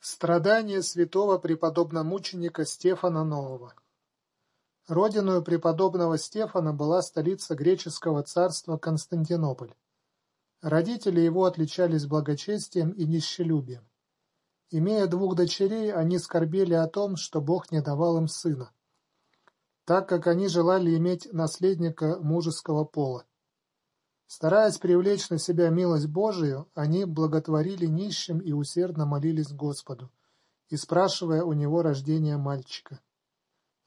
Страдания святого преподобномученика Стефана Нового Родиною преподобного Стефана была столица греческого царства Константинополь. Родители его отличались благочестием и нищелюбием. Имея двух дочерей, они скорбели о том, что Бог не давал им сына, так как они желали иметь наследника мужеского пола. Стараясь привлечь на себя милость Божию, они благотворили нищим и усердно молились Господу, и спрашивая у него рождения мальчика.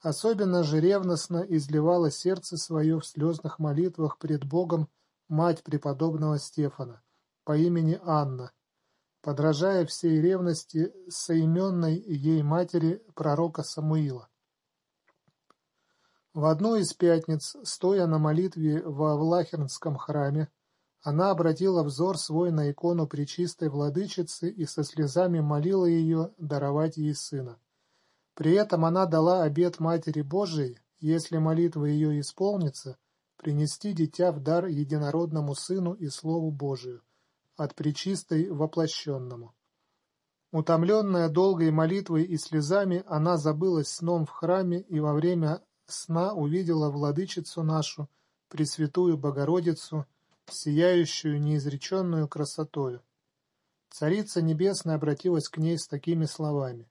Особенно же ревностно изливало сердце свое в слезных молитвах пред Богом мать преподобного Стефана по имени Анна, подражая всей ревности соименной ей матери пророка Самуила. В одну из пятниц, стоя на молитве во Влахернском храме, она обратила взор свой на икону Пречистой Владычицы и со слезами молила ее даровать ей сына. При этом она дала обет Матери Божией, если молитва ее исполнится, принести дитя в дар единородному Сыну и Слову Божию, от Пречистой воплощенному. Утомленная долгой молитвой и слезами, она забылась сном в храме и во время сна увидела владычицу нашу, Пресвятую Богородицу, сияющую неизреченную красотою. Царица Небесная обратилась к ней с такими словами.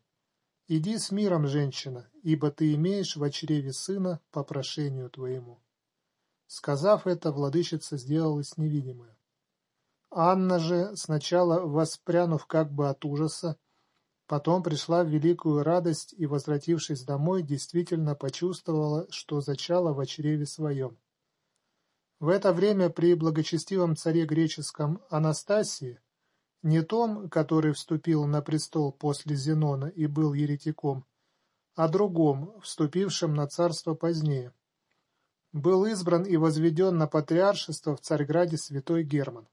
«Иди с миром, женщина, ибо ты имеешь в чреве сына по прошению твоему». Сказав это, владычица сделалась невидимая. Анна же, сначала воспрянув как бы от ужаса, Потом пришла в великую радость и, возвратившись домой, действительно почувствовала, что зачала в чреве своем. В это время при благочестивом царе греческом Анастасии, не том, который вступил на престол после Зенона и был еретиком, а другом, вступившем на царство позднее, был избран и возведен на патриаршество в Царьграде святой Герман.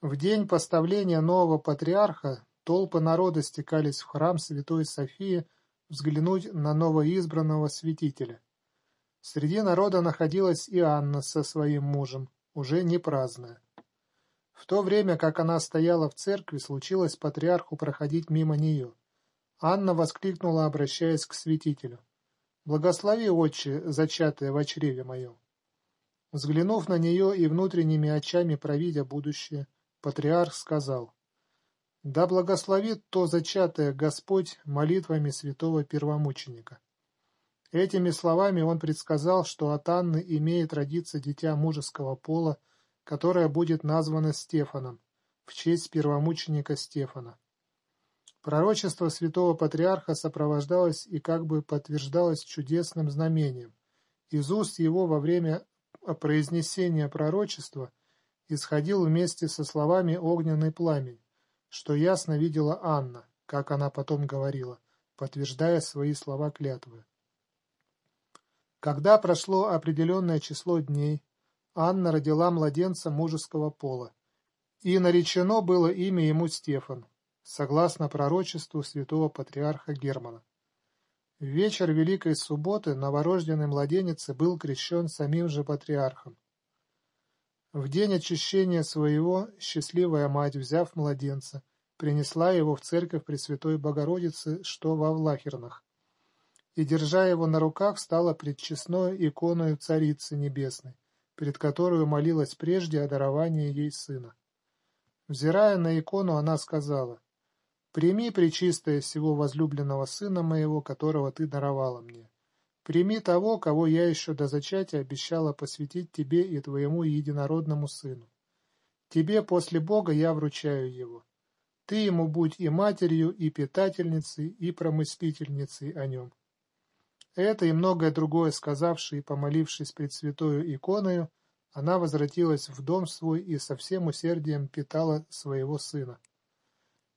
В день поставления нового патриарха Толпы народа стекались в храм Святой Софии взглянуть на новоизбранного святителя. Среди народа находилась и Анна со своим мужем, уже не праздная. В то время, как она стояла в церкви, случилось патриарху проходить мимо нее. Анна воскликнула, обращаясь к святителю. «Благослови, отче, зачатое в чреве моем». Взглянув на нее и внутренними очами провидя будущее, патриарх сказал, да благословит то зачатое Господь молитвами святого первомученика. Этими словами он предсказал, что от Анны имеет родиться дитя мужеского пола, которое будет названо Стефаном, в честь первомученика Стефана. Пророчество святого патриарха сопровождалось и как бы подтверждалось чудесным знамением. Из уст его во время произнесения пророчества исходил вместе со словами огненный пламень, что ясно видела Анна, как она потом говорила, подтверждая свои слова клятвы. Когда прошло определенное число дней, Анна родила младенца мужеского пола, и наречено было имя ему Стефан, согласно пророчеству святого патриарха Германа. В вечер Великой Субботы новорожденный младенец был крещен самим же патриархом. В день очищения своего счастливая мать, взяв младенца, принесла его в церковь Пресвятой Богородицы, что во Влахернах, и, держа его на руках, стала пред честной иконою Царицы Небесной, перед которой молилась прежде о даровании ей сына. Взирая на икону, она сказала, «Прими, Пречистое, всего возлюбленного сына моего, которого ты даровала мне. Прими того, кого я еще до зачатия обещала посвятить тебе и твоему единородному сыну. Тебе после Бога я вручаю его. Ты ему будь и матерью, и питательницей, и промыслительницей о нем. Это и многое другое сказавши и помолившись пред святою иконою, она возвратилась в дом свой и со всем усердием питала своего сына.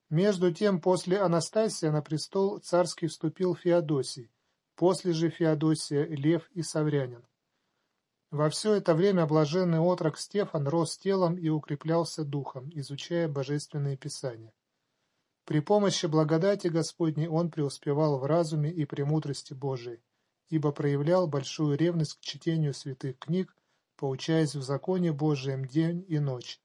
Между тем, после Анастасия на престол царский вступил Феодосий, После же Феодосия, Лев и Саврянин. Во все это время блаженный отрок Стефан рос телом и укреплялся духом, изучая божественные писания. При помощи благодати Господней он преуспевал в разуме и премудрости Божией, ибо проявлял большую ревность к чтению святых книг, поучаясь в законе Божием день и ночь.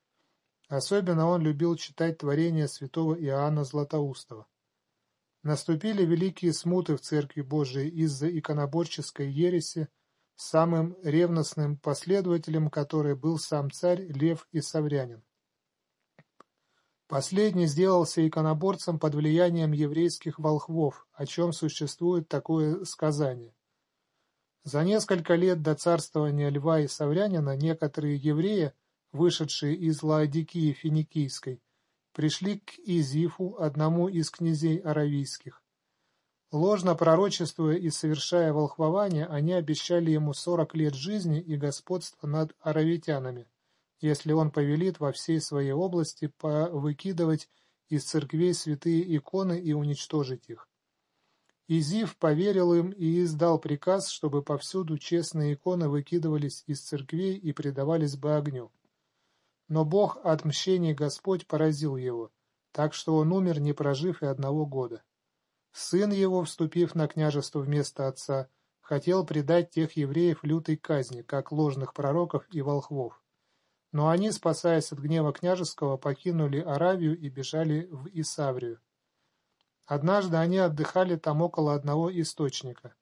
Особенно он любил читать творения святого Иоанна Златоустова. Наступили великие смуты в Церкви Божией из-за иконоборческой ереси, самым ревностным последователем которой был сам царь Лев и Саврянин. Последний сделался иконоборцем под влиянием еврейских волхвов, о чем существует такое сказание. За несколько лет до царствования Льва и Саврянина некоторые евреи, вышедшие из Лаодикии Финикийской, пришли к Изифу, одному из князей аравийских. Ложно пророчествуя и совершая волхвование, они обещали ему сорок лет жизни и господства над аравитянами, если он повелит во всей своей области повыкидывать из церквей святые иконы и уничтожить их. Изив поверил им и издал приказ, чтобы повсюду честные иконы выкидывались из церквей и предавались бы огню. Но Бог отмщений Господь поразил его, так что он умер, не прожив и одного года. Сын его, вступив на княжество вместо отца, хотел предать тех евреев лютой казни, как ложных пророков и волхвов. Но они, спасаясь от гнева княжеского, покинули Аравию и бежали в Исаврию. Однажды они отдыхали там около одного источника.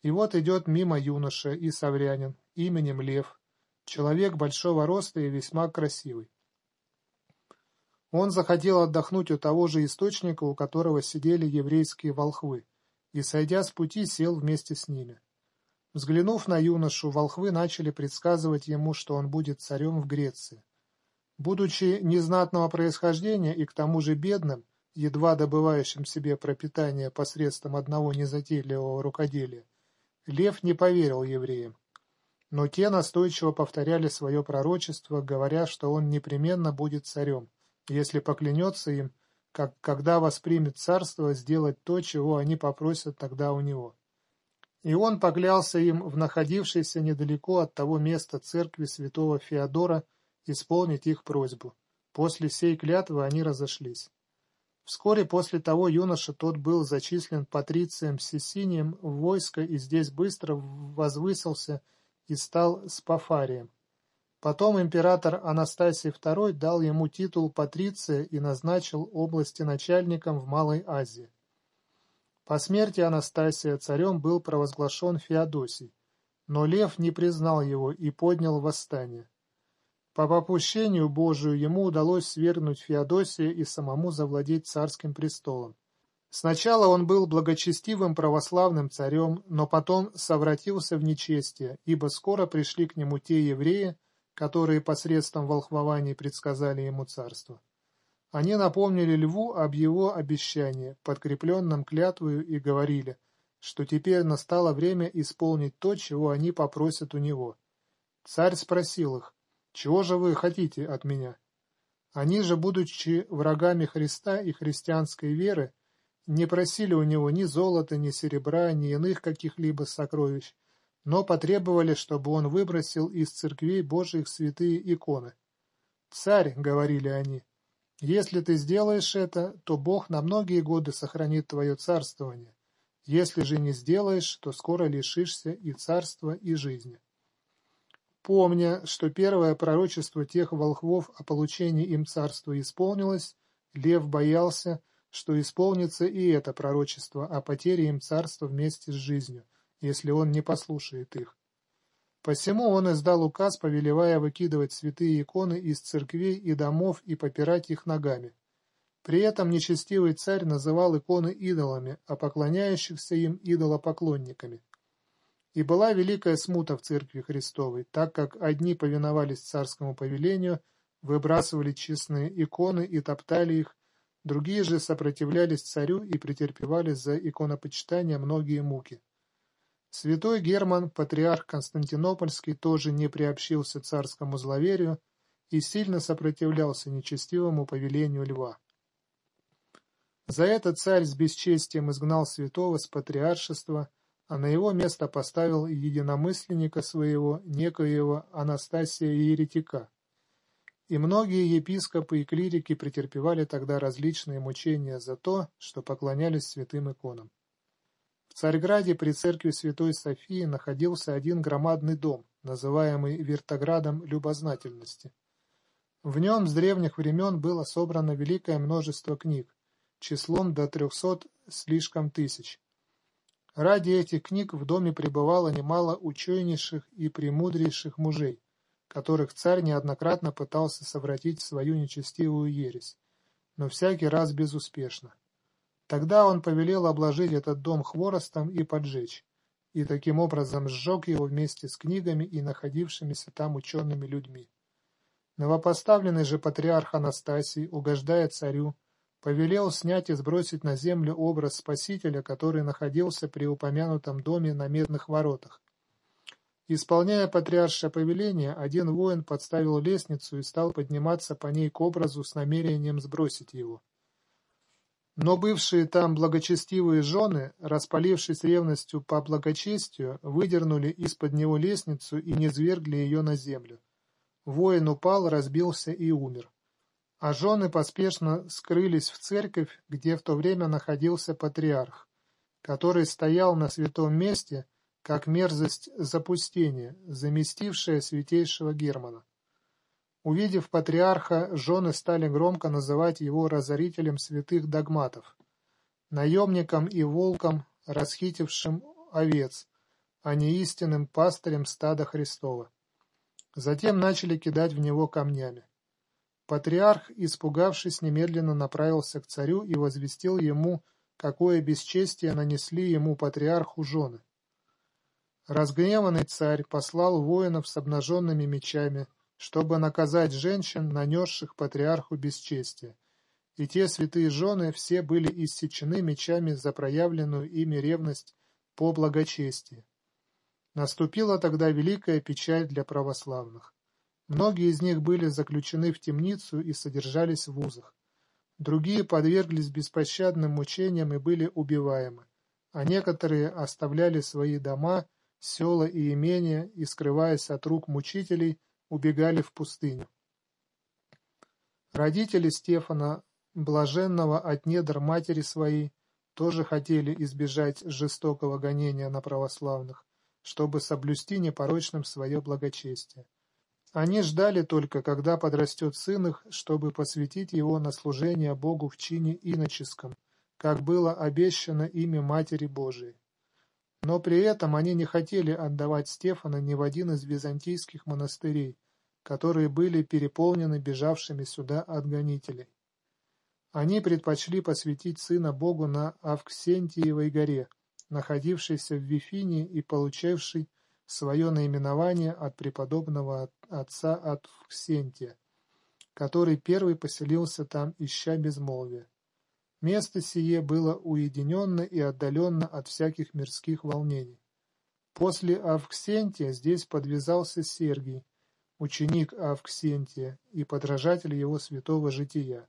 И вот идет мимо юноша и саврянин, именем Лев, Человек большого роста и весьма красивый. Он захотел отдохнуть у того же источника, у которого сидели еврейские волхвы, и, сойдя с пути, сел вместе с ними. Взглянув на юношу, волхвы начали предсказывать ему, что он будет царем в Греции. Будучи незнатного происхождения и к тому же бедным, едва добывающим себе пропитание посредством одного незатейливого рукоделия, Лев не поверил евреям но те настойчиво повторяли свое пророчество, говоря, что он непременно будет царем, если поклянется им, как когда воспримет царство, сделать то, чего они попросят тогда у него. И он поклялся им в находившейся недалеко от того места церкви святого Феодора исполнить их просьбу. После сей клятвы они разошлись. Вскоре после того юноша тот был зачислен патрицием Сесинием в войско и здесь быстро возвысился и стал Спафарием. Потом император Анастасий II дал ему титул патриция и назначил области начальником в Малой Азии. По смерти Анастасия царем был провозглашен Феодосий, но Лев не признал его и поднял восстание. По попущению Божию ему удалось свергнуть Феодосия и самому завладеть царским престолом. Сначала он был благочестивым православным царем, но потом совратился в нечестие, ибо скоро пришли к нему те евреи, которые посредством волхвований предсказали ему царство. Они напомнили льву об его обещании, подкрепленном клятвою, и говорили, что теперь настало время исполнить то, чего они попросят у него. Царь спросил их, «Чего же вы хотите от меня?» Они же, будучи врагами Христа и христианской веры, не просили у него ни золота, ни серебра, ни иных каких-либо сокровищ, но потребовали, чтобы он выбросил из церквей Божьих святые иконы. «Царь», — говорили они, — «если ты сделаешь это, то Бог на многие годы сохранит твое царствование. Если же не сделаешь, то скоро лишишься и царства, и жизни». Помня, что первое пророчество тех волхвов о получении им царства исполнилось, Лев боялся, что исполнится и это пророчество о потере им царства вместе с жизнью, если он не послушает их. Посему он издал указ, повелевая выкидывать святые иконы из церквей и домов и попирать их ногами. При этом нечестивый царь называл иконы идолами, а поклоняющихся им идолопоклонниками. И была великая смута в церкви Христовой, так как одни повиновались царскому повелению, выбрасывали честные иконы и топтали их, Другие же сопротивлялись царю и претерпевали за иконопочитание многие муки. Святой Герман, патриарх Константинопольский, тоже не приобщился царскому зловерию и сильно сопротивлялся нечестивому повелению льва. За это царь с бесчестием изгнал святого с патриаршества, а на его место поставил единомысленника своего, некоего Анастасия Еретика, и многие епископы и клирики претерпевали тогда различные мучения за то, что поклонялись святым иконам. В Царьграде при церкви Святой Софии находился один громадный дом, называемый Вертоградом любознательности. В нем с древних времен было собрано великое множество книг, числом до трехсот слишком тысяч. Ради этих книг в доме пребывало немало ученейших и премудрейших мужей, которых царь неоднократно пытался совратить в свою нечестивую ересь, но всякий раз безуспешно. Тогда он повелел обложить этот дом хворостом и поджечь, и таким образом сжег его вместе с книгами и находившимися там учеными людьми. Новопоставленный же патриарх Анастасий, угождая царю, повелел снять и сбросить на землю образ Спасителя, который находился при упомянутом доме на Медных воротах. Исполняя патриаршее повеление, один воин подставил лестницу и стал подниматься по ней к образу с намерением сбросить его. Но бывшие там благочестивые жены, распалившись ревностью по благочестию, выдернули из-под него лестницу и низвергли ее на землю. Воин упал, разбился и умер а жены поспешно скрылись в церковь, где в то время находился патриарх, который стоял на святом месте, как мерзость запустения, заместившая святейшего Германа. Увидев патриарха, жены стали громко называть его разорителем святых догматов, наемником и волком, расхитившим овец, а не истинным пастырем стада Христова. Затем начали кидать в него камнями. Патриарх, испугавшись, немедленно направился к царю и возвестил ему, какое бесчестие нанесли ему патриарху жены. Разгневанный царь послал воинов с обнаженными мечами, чтобы наказать женщин, нанесших патриарху бесчестие. И те святые жены все были иссечены мечами за проявленную ими ревность по благочестии. Наступила тогда великая печаль для православных. Многие из них были заключены в темницу и содержались в вузах. Другие подверглись беспощадным мучениям и были убиваемы, а некоторые оставляли свои дома, села и имения и, скрываясь от рук мучителей, убегали в пустыню. Родители Стефана, блаженного от недр матери своей, тоже хотели избежать жестокого гонения на православных, чтобы соблюсти непорочным свое благочестие. Они ждали только, когда подрастет сын их, чтобы посвятить его на служение Богу в чине иноческом, как было обещано ими Матери Божией. Но при этом они не хотели отдавать Стефана ни в один из византийских монастырей, которые были переполнены бежавшими сюда от гонителей. Они предпочли посвятить сына Богу на Авксентиевой горе, находившейся в Вифинии и получившей свое наименование от преподобного отца от Фксентия, который первый поселился там, ища безмолвия. Место сие было уединенно и отдаленно от всяких мирских волнений. После Авксентия здесь подвязался Сергий, ученик Авксентия и подражатель его святого жития.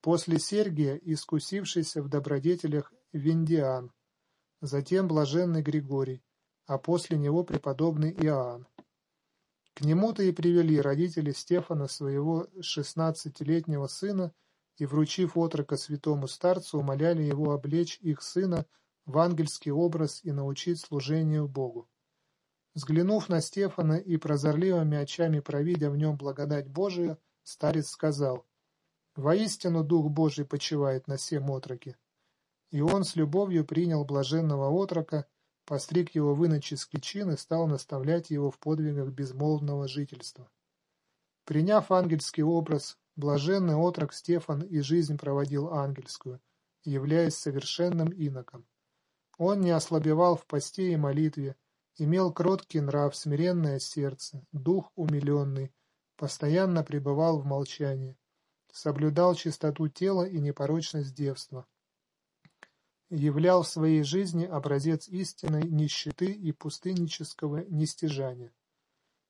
После Сергия искусившийся в добродетелях Виндиан, затем блаженный Григорий, а после него преподобный Иоанн. К нему-то и привели родители Стефана своего шестнадцатилетнего сына и, вручив отрока святому старцу, умоляли его облечь их сына в ангельский образ и научить служению Богу. Взглянув на Стефана и прозорливыми очами провидя в нем благодать Божию, старец сказал, «Воистину Дух Божий почивает на всем отроке». И он с любовью принял блаженного отрока, постриг его в иноческий чин и стал наставлять его в подвигах безмолвного жительства. Приняв ангельский образ, блаженный отрок Стефан и жизнь проводил ангельскую, являясь совершенным иноком. Он не ослабевал в посте и молитве, имел кроткий нрав, смиренное сердце, дух умиленный, постоянно пребывал в молчании, соблюдал чистоту тела и непорочность девства, являл в своей жизни образец истинной нищеты и пустыннического нестяжания.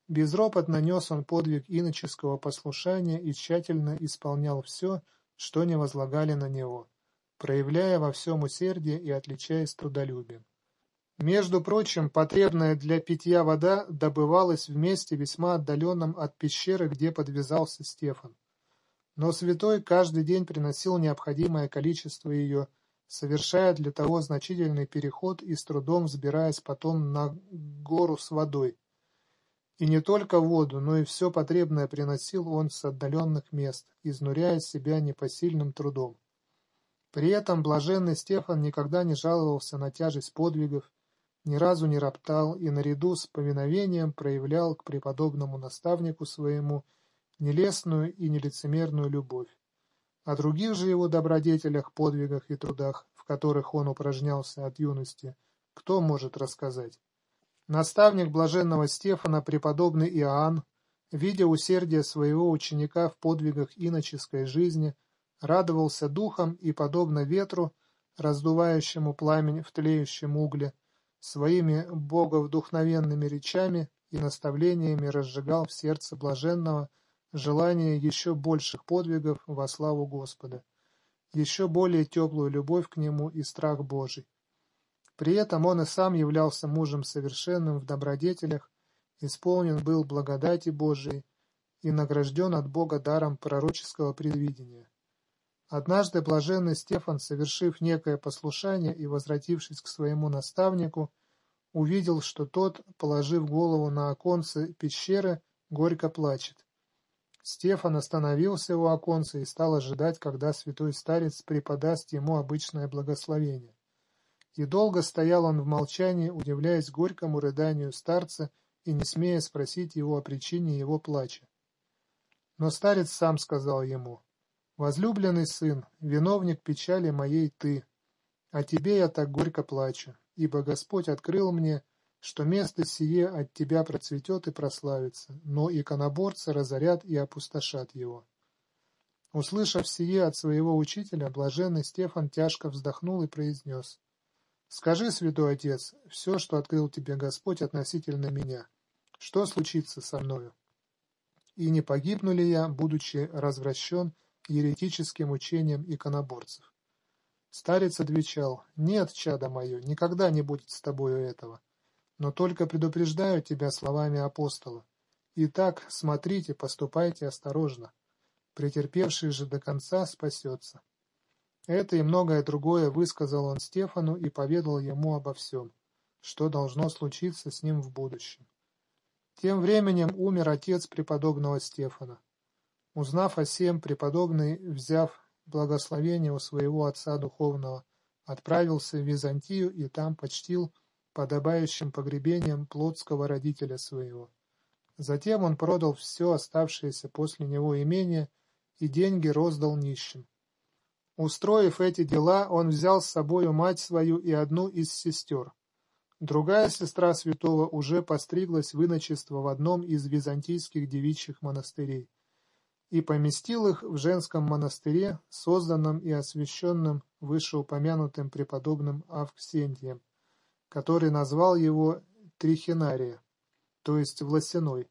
Безропотно нес он подвиг иноческого послушания и тщательно исполнял все, что не возлагали на него, проявляя во всем усердие и отличаясь трудолюбием. Между прочим, потребная для питья вода добывалась в месте весьма отдаленном от пещеры, где подвязался Стефан. Но святой каждый день приносил необходимое количество ее, совершая для того значительный переход и с трудом взбираясь потом на гору с водой. И не только воду, но и все потребное приносил он с отдаленных мест, изнуряя себя непосильным трудом. При этом блаженный Стефан никогда не жаловался на тяжесть подвигов, ни разу не роптал и наряду с повиновением проявлял к преподобному наставнику своему нелестную и нелицемерную любовь. О других же его добродетелях, подвигах и трудах, в которых он упражнялся от юности, кто может рассказать? Наставник блаженного Стефана, преподобный Иоанн, видя усердие своего ученика в подвигах иноческой жизни, радовался духом и, подобно ветру, раздувающему пламень в тлеющем угле, своими боговдухновенными речами и наставлениями разжигал в сердце блаженного желание еще больших подвигов во славу Господа, еще более теплую любовь к Нему и страх Божий. При этом он и сам являлся мужем совершенным в добродетелях, исполнен был благодати Божией и награжден от Бога даром пророческого предвидения. Однажды блаженный Стефан, совершив некое послушание и возвратившись к своему наставнику, увидел, что тот, положив голову на оконце пещеры, горько плачет. Стефан остановился у оконца и стал ожидать, когда святой старец преподаст ему обычное благословение. И долго стоял он в молчании, удивляясь горькому рыданию старца и не смея спросить его о причине его плача. Но старец сам сказал ему, Возлюбленный сын, виновник печали моей ты, а тебе я так горько плачу, ибо Господь открыл мне, что место сие от тебя процветет и прославится, но иконоборцы разорят и опустошат его. Услышав сие от своего учителя, блаженный Стефан тяжко вздохнул и произнес, «Скажи, святой отец, все, что открыл тебе Господь относительно меня, что случится со мною? И не погибну ли я, будучи развращен, еретическим учением иконоборцев. Старец отвечал, «Нет, чадо мое, никогда не будет с тобою этого, но только предупреждаю тебя словами апостола. Итак, смотрите, поступайте осторожно. Претерпевший же до конца спасется». Это и многое другое высказал он Стефану и поведал ему обо всем, что должно случиться с ним в будущем. Тем временем умер отец преподобного Стефана. Узнав о сем, преподобный, взяв благословение у своего отца духовного, отправился в Византию и там почтил подобающим погребением плотского родителя своего. Затем он продал все оставшееся после него имение и деньги роздал нищим. Устроив эти дела, он взял с собою мать свою и одну из сестер. Другая сестра святого уже постриглась в иночество в одном из византийских девичьих монастырей и поместил их в женском монастыре, созданном и освященном вышеупомянутым преподобным Авксентием, который назвал его Трихинария, то есть Власяной.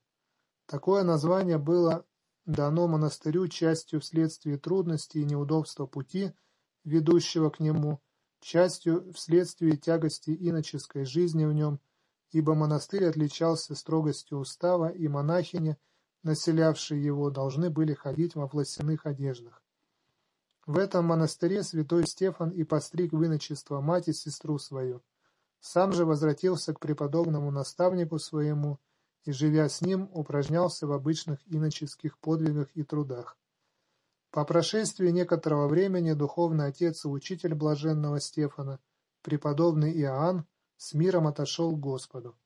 Такое название было дано монастырю частью вследствие трудностей и неудобства пути, ведущего к нему, частью вследствие тягости иноческой жизни в нем, ибо монастырь отличался строгостью устава, и монахини – населявшие его, должны были ходить во властяных одеждах. В этом монастыре святой Стефан и постриг в иночество мать и сестру свою. Сам же возвратился к преподобному наставнику своему и, живя с ним, упражнялся в обычных иноческих подвигах и трудах. По прошествии некоторого времени духовный отец и учитель блаженного Стефана, преподобный Иоанн, с миром отошел к Господу.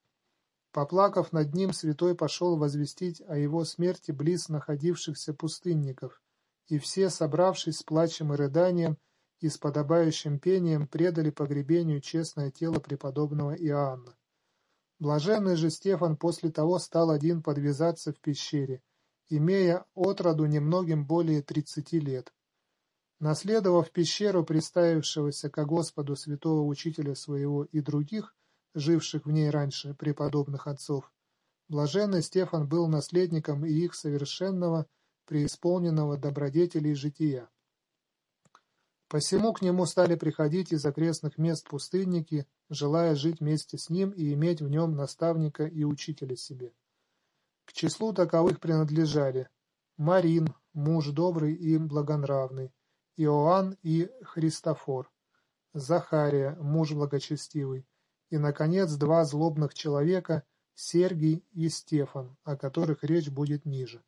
Поплакав над ним, святой пошел возвестить о его смерти близ находившихся пустынников, и все, собравшись с плачем и рыданием и с подобающим пением, предали погребению честное тело преподобного Иоанна. Блаженный же Стефан после того стал один подвязаться в пещере, имея отроду немногим более тридцати лет. Наследовав пещеру приставившегося ко Господу святого учителя своего и других, живших в ней раньше преподобных отцов, блаженный Стефан был наследником и их совершенного, преисполненного добродетелей жития. Посему к нему стали приходить из окрестных мест пустынники, желая жить вместе с ним и иметь в нем наставника и учителя себе. К числу таковых принадлежали Марин, муж добрый и благонравный, Иоанн и Христофор, Захария, муж благочестивый, и, наконец, два злобных человека – Сергий и Стефан, о которых речь будет ниже.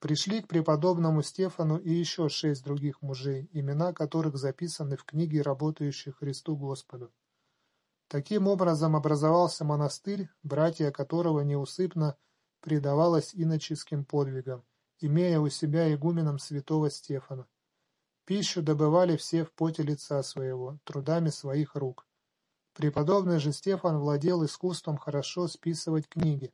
Пришли к преподобному Стефану и еще шесть других мужей, имена которых записаны в книге работающих Христу Господу. Таким образом образовался монастырь, братья которого неусыпно предавалось иноческим подвигам, имея у себя игуменом святого Стефана. Пищу добывали все в поте лица своего, трудами своих рук. Преподобный же Стефан владел искусством хорошо списывать книги,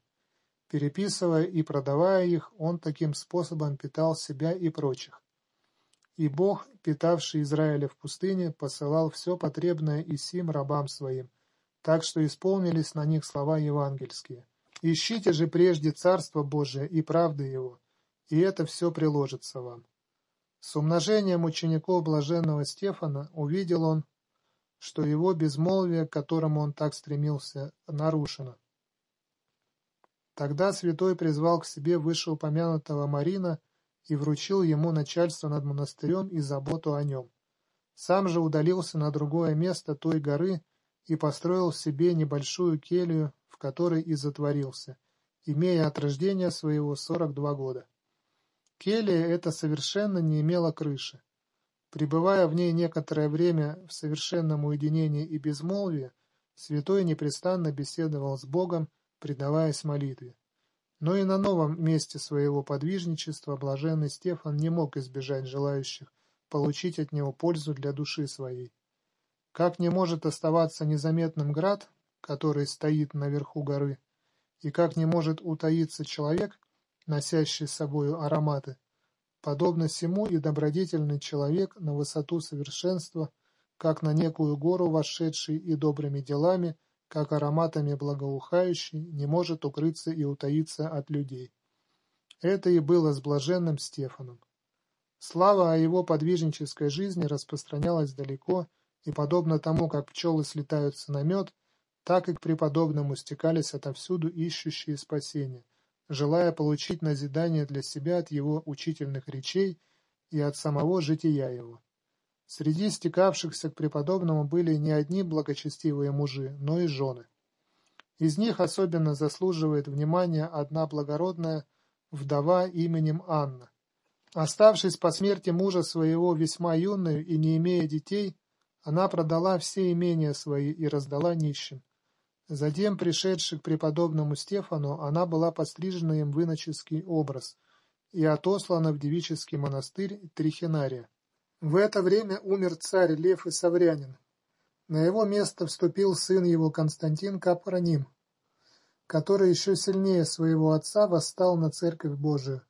Переписывая и продавая их, он таким способом питал себя и прочих. И Бог, питавший Израиля в пустыне, посылал все потребное и сим рабам своим, так что исполнились на них слова евангельские. «Ищите же прежде Царство Божие и правды Его, и это все приложится вам». С умножением учеников блаженного Стефана увидел он, что его безмолвие, к которому он так стремился, нарушено. Тогда святой призвал к себе вышеупомянутого Марина и вручил ему начальство над монастырем и заботу о нем. Сам же удалился на другое место той горы и построил себе небольшую келью, в которой и затворился, имея от рождения своего сорок два года. Келья эта совершенно не имела крыши. Пребывая в ней некоторое время в совершенном уединении и безмолвии, святой непрестанно беседовал с Богом предаваясь молитве. Но и на новом месте своего подвижничества блаженный Стефан не мог избежать желающих получить от него пользу для души своей. Как не может оставаться незаметным град, который стоит наверху горы, и как не может утаиться человек, носящий с собою ароматы, подобно сему и добродетельный человек на высоту совершенства, как на некую гору вошедший и добрыми делами – как ароматами благоухающий, не может укрыться и утаиться от людей. Это и было с блаженным Стефаном. Слава о его подвижнической жизни распространялась далеко, и подобно тому, как пчелы слетаются на мед, так и к преподобному стекались отовсюду ищущие спасения, желая получить назидание для себя от его учительных речей и от самого жития его. Среди стекавшихся к преподобному были не одни благочестивые мужи, но и жены. Из них особенно заслуживает внимания одна благородная вдова именем Анна. Оставшись по смерти мужа своего весьма юную и не имея детей, она продала все имения свои и раздала нищим. Затем, пришедший к преподобному Стефану, она была пострижена им в иноческий образ и отослана в девический монастырь Трихинария. В это время умер царь Лев Исаврянин. На его место вступил сын его Константин Капроним, который еще сильнее своего отца восстал на Церковь Божию,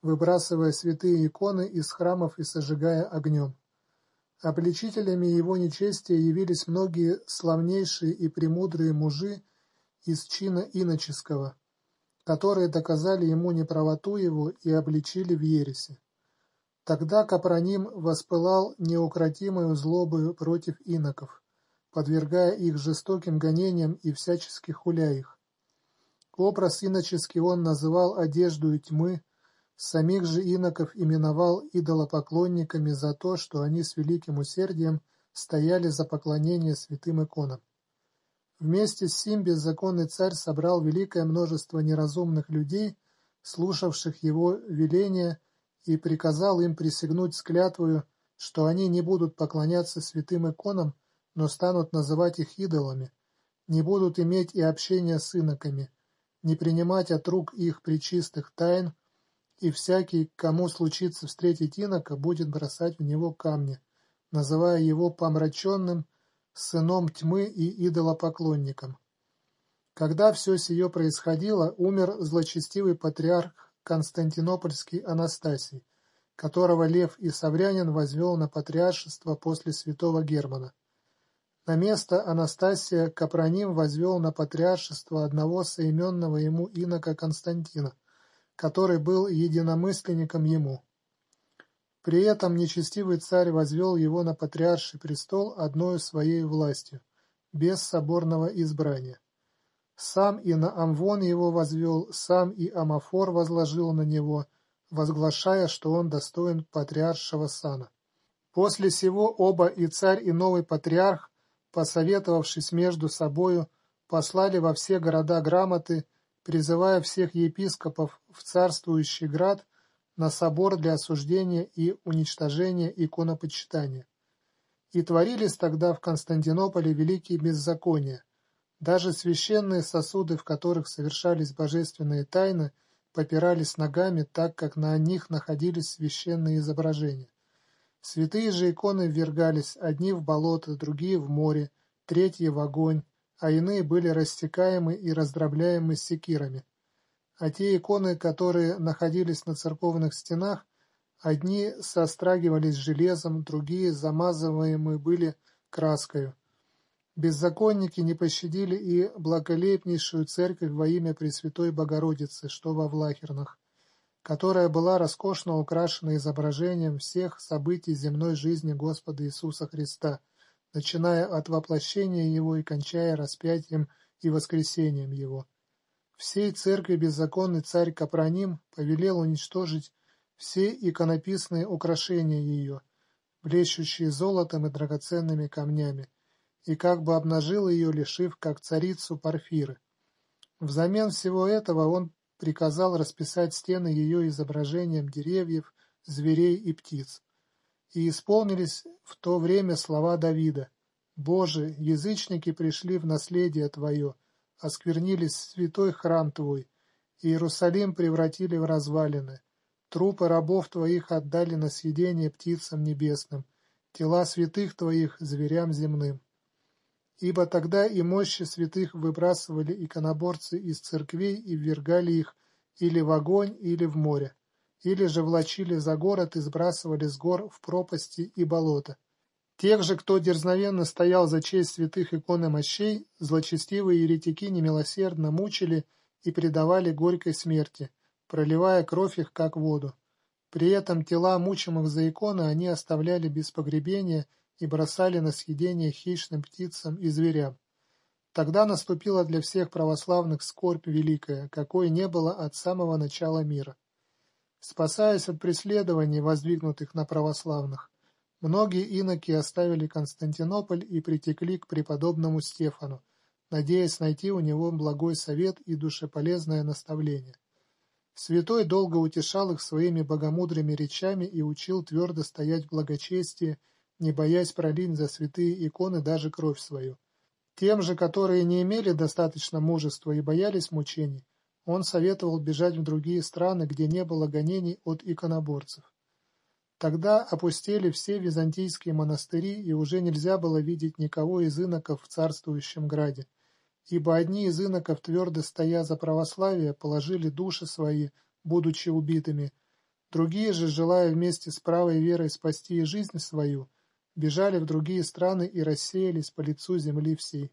выбрасывая святые иконы из храмов и сожигая огнем. Обличителями его нечестия явились многие славнейшие и премудрые мужи из чина иноческого, которые доказали ему неправоту его и обличили в ереси. Тогда Капроним воспылал неукротимою злобою против иноков, подвергая их жестоким гонениям и всячески хуля их. Образ иноческий он называл одеждою тьмы, самих же иноков именовал идолопоклонниками за то, что они с великим усердием стояли за поклонение святым иконам. Вместе с сим беззаконный царь собрал великое множество неразумных людей, слушавших его веления и приказал им присягнуть с клятвою, что они не будут поклоняться святым иконам, но станут называть их идолами, не будут иметь и общения с иноками, не принимать от рук их причистых тайн, и всякий, кому случится встретить инока, будет бросать в него камни, называя его помраченным, сыном тьмы и идолопоклонником. Когда все сие происходило, умер злочестивый патриарх Константинопольский Анастасий, которого Лев и Саврянин возвел на патриаршество после святого Германа. На место Анастасия Капроним возвел на патриаршество одного соименного ему инока Константина, который был единомысленником ему. При этом нечестивый царь возвел его на патриарший престол одной своей властью, без соборного избрания. Сам и на Амвон его возвел, сам и Амафор возложил на него, возглашая, что он достоин патриаршего сана. После сего оба и царь, и новый патриарх, посоветовавшись между собою, послали во все города грамоты, призывая всех епископов в царствующий град на собор для осуждения и уничтожения иконопочитания. И творились тогда в Константинополе великие беззакония. Даже священные сосуды, в которых совершались божественные тайны, попирались ногами, так как на них находились священные изображения. Святые же иконы ввергались, одни в болото, другие в море, третьи в огонь, а иные были рассекаемы и раздробляемы секирами. А те иконы, которые находились на церковных стенах, одни сострагивались железом, другие замазываемы были краскою. Беззаконники не пощадили и благолепнейшую церковь во имя Пресвятой Богородицы, что во Влахернах, которая была роскошно украшена изображением всех событий земной жизни Господа Иисуса Христа, начиная от воплощения Его и кончая распятием и воскресением Его. Всей церкви беззаконный царь Капроним повелел уничтожить все иконописные украшения ее, блещущие золотом и драгоценными камнями, и как бы обнажил ее, лишив как царицу Парфиры. Взамен всего этого он приказал расписать стены ее изображением деревьев, зверей и птиц. И исполнились в то время слова Давида «Боже, язычники пришли в наследие Твое, осквернили святой храм Твой, Иерусалим превратили в развалины. Трупы рабов Твоих отдали на съедение птицам небесным, тела святых Твоих зверям земным. Ибо тогда и мощи святых выбрасывали иконоборцы из церквей и ввергали их или в огонь, или в море, или же влачили за город и сбрасывали с гор в пропасти и болота. Тех же, кто дерзновенно стоял за честь святых икон и мощей, злочестивые еретики немилосердно мучили и предавали горькой смерти, проливая кровь их как воду. При этом тела мучимых за иконы они оставляли без погребения и бросали на съедение хищным птицам и зверям. Тогда наступила для всех православных скорбь великая, какой не было от самого начала мира. Спасаясь от преследований, воздвигнутых на православных, Многие иноки оставили Константинополь и притекли к преподобному Стефану, надеясь найти у него благой совет и душеполезное наставление. Святой долго утешал их своими богомудрыми речами и учил твердо стоять в благочестии, не боясь пролить за святые иконы даже кровь свою. Тем же, которые не имели достаточно мужества и боялись мучений, он советовал бежать в другие страны, где не было гонений от иконоборцев. Тогда опустели все византийские монастыри, и уже нельзя было видеть никого из иноков в царствующем граде, ибо одни из иноков, твердо стоя за православие, положили души свои, будучи убитыми, другие же, желая вместе с правой верой спасти и жизнь свою, бежали в другие страны и рассеялись по лицу земли всей.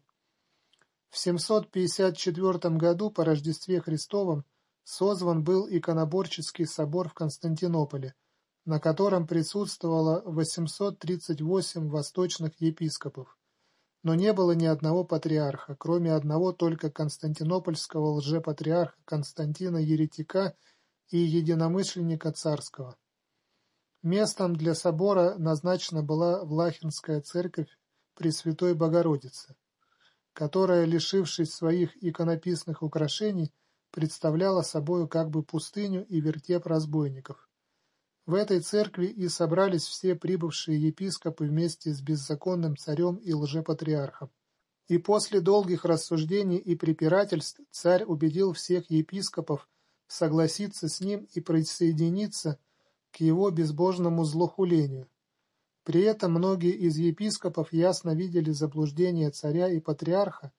В 754 году по Рождестве Христовом созван был иконоборческий собор в Константинополе, на котором присутствовало 838 восточных епископов, но не было ни одного патриарха, кроме одного только константинопольского лжепатриарха Константина Еретика и единомышленника царского. Местом для собора назначена была Влахинская церковь Пресвятой Богородицы, которая, лишившись своих иконописных украшений, представляла собою как бы пустыню и вертеп разбойников. В этой церкви и собрались все прибывшие епископы вместе с беззаконным царем и лжепатриархом. И после долгих рассуждений и препирательств царь убедил всех епископов согласиться с ним и присоединиться к его безбожному злохулению. При этом многие из епископов ясно видели заблуждение царя и патриарха,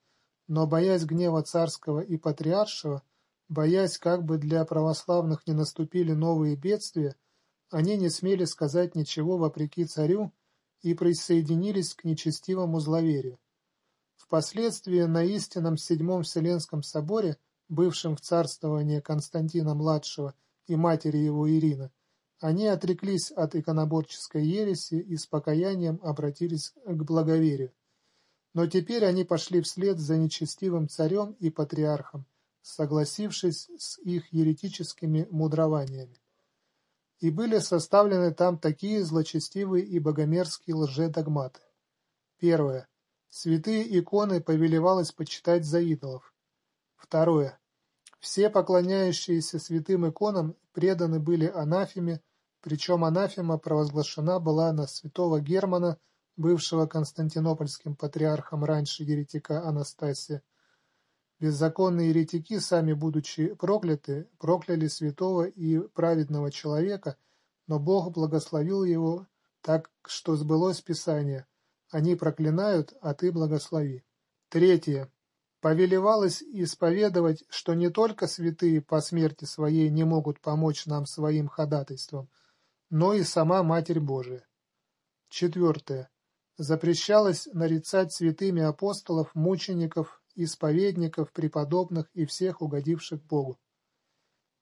но, боясь гнева царского и патриаршего, боясь, как бы для православных не наступили новые бедствия, они не смели сказать ничего вопреки царю и присоединились к нечестивому зловерию. Впоследствии на истинном Седьмом Вселенском соборе, бывшем в царствовании Константина-младшего и матери его Ирины, они отреклись от иконоборческой ереси и с покаянием обратились к благоверию. Но теперь они пошли вслед за нечестивым царем и патриархом, согласившись с их еретическими мудрованиями и были составлены там такие злочестивые и богомерзкие лжедогматы. Первое. Святые иконы повелевалось почитать за идолов. Второе. Все поклоняющиеся святым иконам преданы были анафеме, причем анафема провозглашена была на святого Германа, бывшего константинопольским патриархом раньше еретика Анастасия. Беззаконные еретики, сами будучи прокляты, прокляли святого и праведного человека, но Бог благословил его так, что сбылось Писание «Они проклинают, а ты благослови». Третье. Повелевалось исповедовать, что не только святые по смерти своей не могут помочь нам своим ходатайством, но и сама Матерь Божия. Четвертое. Запрещалось нарицать святыми апостолов, мучеников, исповедников, преподобных и всех угодивших Богу.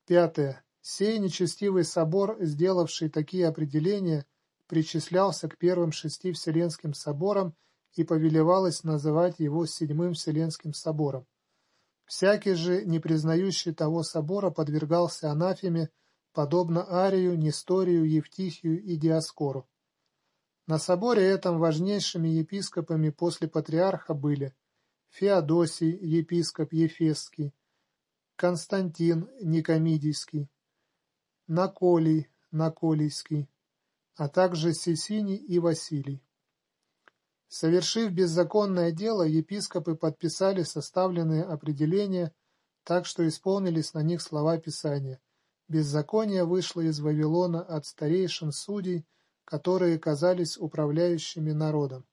Пятое. Сей нечестивый собор, сделавший такие определения, причислялся к первым шести Вселенским соборам и повелевалось называть его Седьмым Вселенским собором. Всякий же, не признающий того собора, подвергался анафеме, подобно Арию, Несторию, Евтихию и Диаскору. На соборе этом важнейшими епископами после патриарха были Феодосий, епископ Ефесский, Константин Никомидийский, Наколий Наколийский, а также Сесиний и Василий. Совершив беззаконное дело, епископы подписали составленные определения, так что исполнились на них слова Писания. Беззаконие вышло из Вавилона от старейшин судей, которые казались управляющими народом.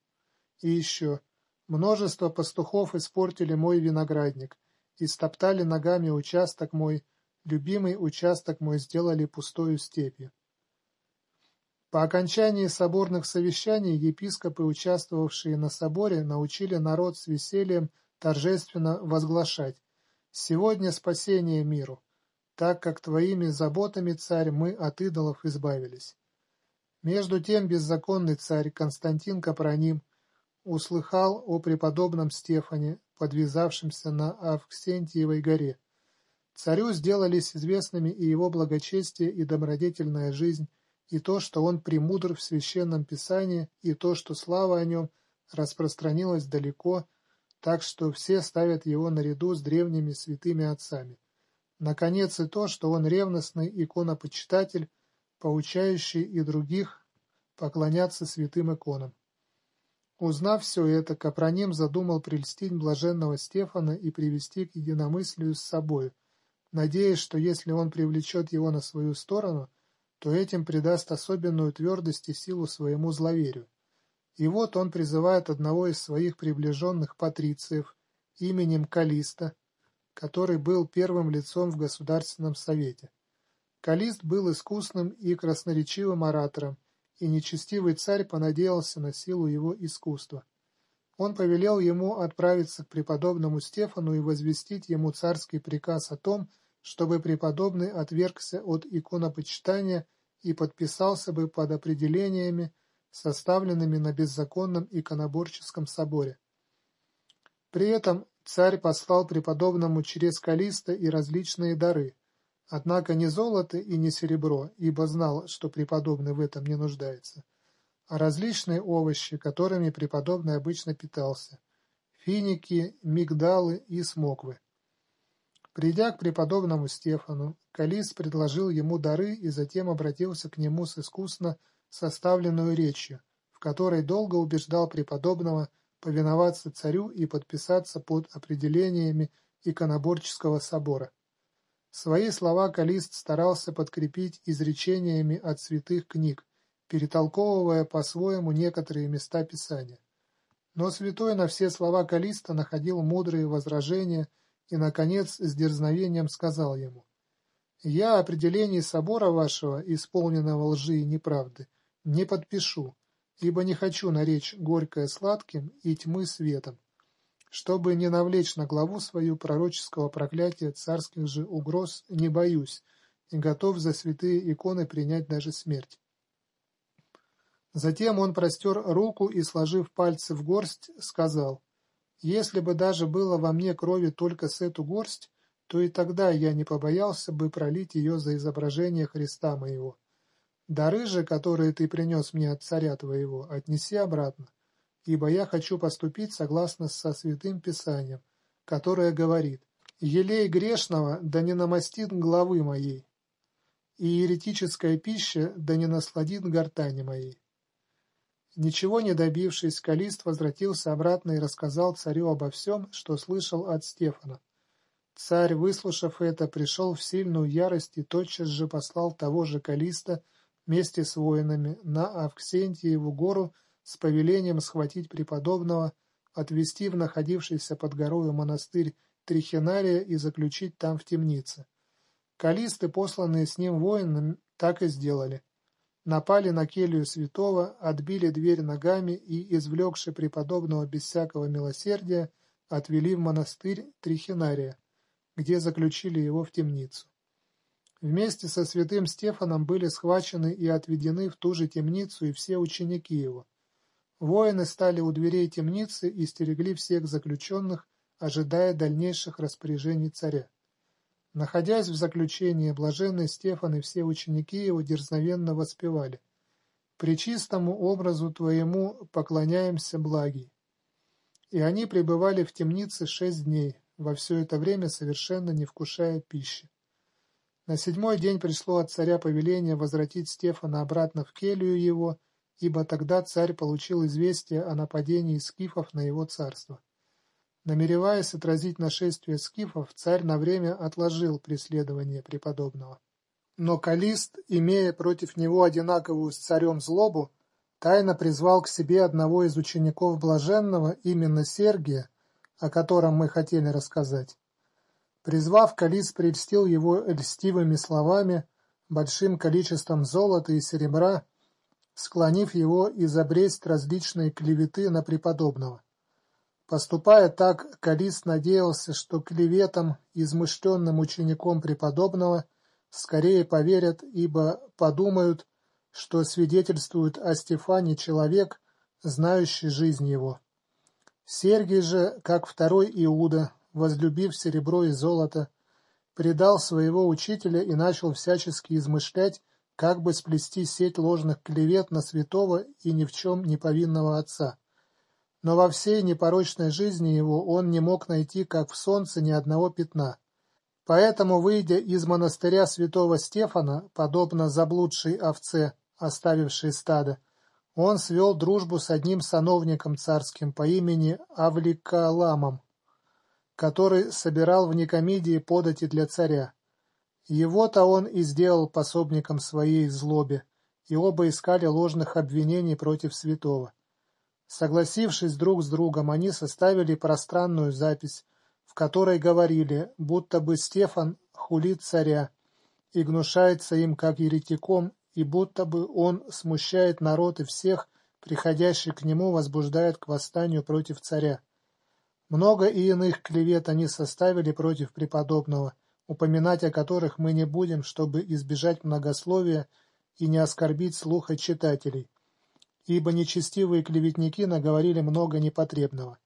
И еще, множество пастухов испортили мой виноградник, и стоптали ногами участок мой, любимый участок мой сделали пустою степью. По окончании соборных совещаний епископы, участвовавшие на соборе, научили народ с весельем торжественно возглашать «Сегодня спасение миру, так как твоими заботами, царь, мы от идолов избавились». Между тем беззаконный царь Константин Капроним услыхал о преподобном Стефане, подвязавшемся на Авксентиевой горе. Царю сделались известными и его благочестие и добродетельная жизнь, и то, что он премудр в Священном Писании, и то, что слава о нем распространилась далеко, так что все ставят его наряду с древними святыми отцами. Наконец и то, что он ревностный иконопочитатель, поучающий и других поклоняться святым иконам. Узнав все это, Капроним задумал прельстить блаженного Стефана и привести к единомыслию с собою, надеясь, что если он привлечет его на свою сторону – то этим придаст особенную твердость и силу своему зловерию. И вот он призывает одного из своих приближенных патрициев именем Калиста, который был первым лицом в Государственном Совете. Калист был искусным и красноречивым оратором, и нечестивый царь понадеялся на силу его искусства. Он повелел ему отправиться к преподобному Стефану и возвестить ему царский приказ о том, чтобы преподобный отвергся от иконопочитания и подписался бы под определениями, составленными на беззаконном иконоборческом соборе. При этом царь послал преподобному через Калиста и различные дары, однако не золото и не серебро, ибо знал, что преподобный в этом не нуждается, а различные овощи, которыми преподобный обычно питался, финики, мигдалы и смоквы. Придя к преподобному Стефану, Калис предложил ему дары и затем обратился к нему с искусно составленную речью, в которой долго убеждал преподобного повиноваться царю и подписаться под определениями иконоборческого собора. Свои слова Калист старался подкрепить изречениями от святых книг, перетолковывая по-своему некоторые места Писания. Но святой на все слова Калиста находил мудрые возражения – и, наконец, с дерзновением сказал ему, «Я определение собора вашего, исполненного лжи и неправды, не подпишу, ибо не хочу наречь горькое сладким и тьмы светом, чтобы не навлечь на главу свою пророческого проклятия царских же угроз не боюсь и готов за святые иконы принять даже смерть». Затем он простер руку и, сложив пальцы в горсть, сказал, если бы даже было во мне крови только с эту горсть, то и тогда я не побоялся бы пролить ее за изображение Христа моего. Дары же, которые ты принес мне от царя твоего, отнеси обратно, ибо я хочу поступить согласно со святым Писанием, которое говорит, Елей грешного да не намастит главы моей, и еретическая пища да не насладит гортани моей. Ничего не добившись, Калист возвратился обратно и рассказал царю обо всем, что слышал от Стефана. Царь, выслушав это, пришел в сильную ярость и тотчас же послал того же Калиста вместе с воинами на Авксентиеву гору с повелением схватить преподобного, отвести в находившийся под горою монастырь Трихинария и заключить там в темнице. Калисты, посланные с ним воинами, так и сделали напали на келью святого, отбили дверь ногами и, извлекши преподобного без всякого милосердия, отвели в монастырь Трихинария, где заключили его в темницу. Вместе со святым Стефаном были схвачены и отведены в ту же темницу и все ученики его. Воины стали у дверей темницы и стерегли всех заключенных, ожидая дальнейших распоряжений царя. Находясь в заключении, блаженный Стефан и все ученики его дерзновенно воспевали «Пречистому образу Твоему поклоняемся, благий». И они пребывали в темнице шесть дней, во все это время совершенно не вкушая пищи. На седьмой день пришло от царя повеление возвратить Стефана обратно в келью его, ибо тогда царь получил известие о нападении скифов на его царство. Намереваясь отразить нашествие скифов, царь на время отложил преследование преподобного. Но Калист, имея против него одинаковую с царем злобу, тайно призвал к себе одного из учеников Блаженного, именно Сергия, о котором мы хотели рассказать. Призвав, Калист прельстил его льстивыми словами, большим количеством золота и серебра, склонив его изобресть различные клеветы на преподобного. Поступая так, Калист надеялся, что клеветам, измышленным учеником преподобного, скорее поверят, ибо подумают, что свидетельствует о Стефане человек, знающий жизнь его. Сергий же, как второй Иуда, возлюбив серебро и золото, предал своего учителя и начал всячески измышлять, как бы сплести сеть ложных клевет на святого и ни в чем не повинного отца. Но во всей непорочной жизни его он не мог найти, как в солнце, ни одного пятна. Поэтому, выйдя из монастыря святого Стефана, подобно заблудшей овце, оставившей стадо, он свел дружбу с одним сановником царским по имени Авликаламом, который собирал в Никомидии подати для царя. Его-то он и сделал пособником своей злобе, и оба искали ложных обвинений против святого. Согласившись друг с другом, они составили пространную запись, в которой говорили, будто бы Стефан хулит царя и гнушается им как еретиком, и будто бы он смущает народ и всех, приходящих к нему, возбуждает к восстанию против царя. Много и иных клевет они составили против преподобного, упоминать о которых мы не будем, чтобы избежать многословия и не оскорбить слуха читателей ибо нечестивые клеветники наговорили много непотребного.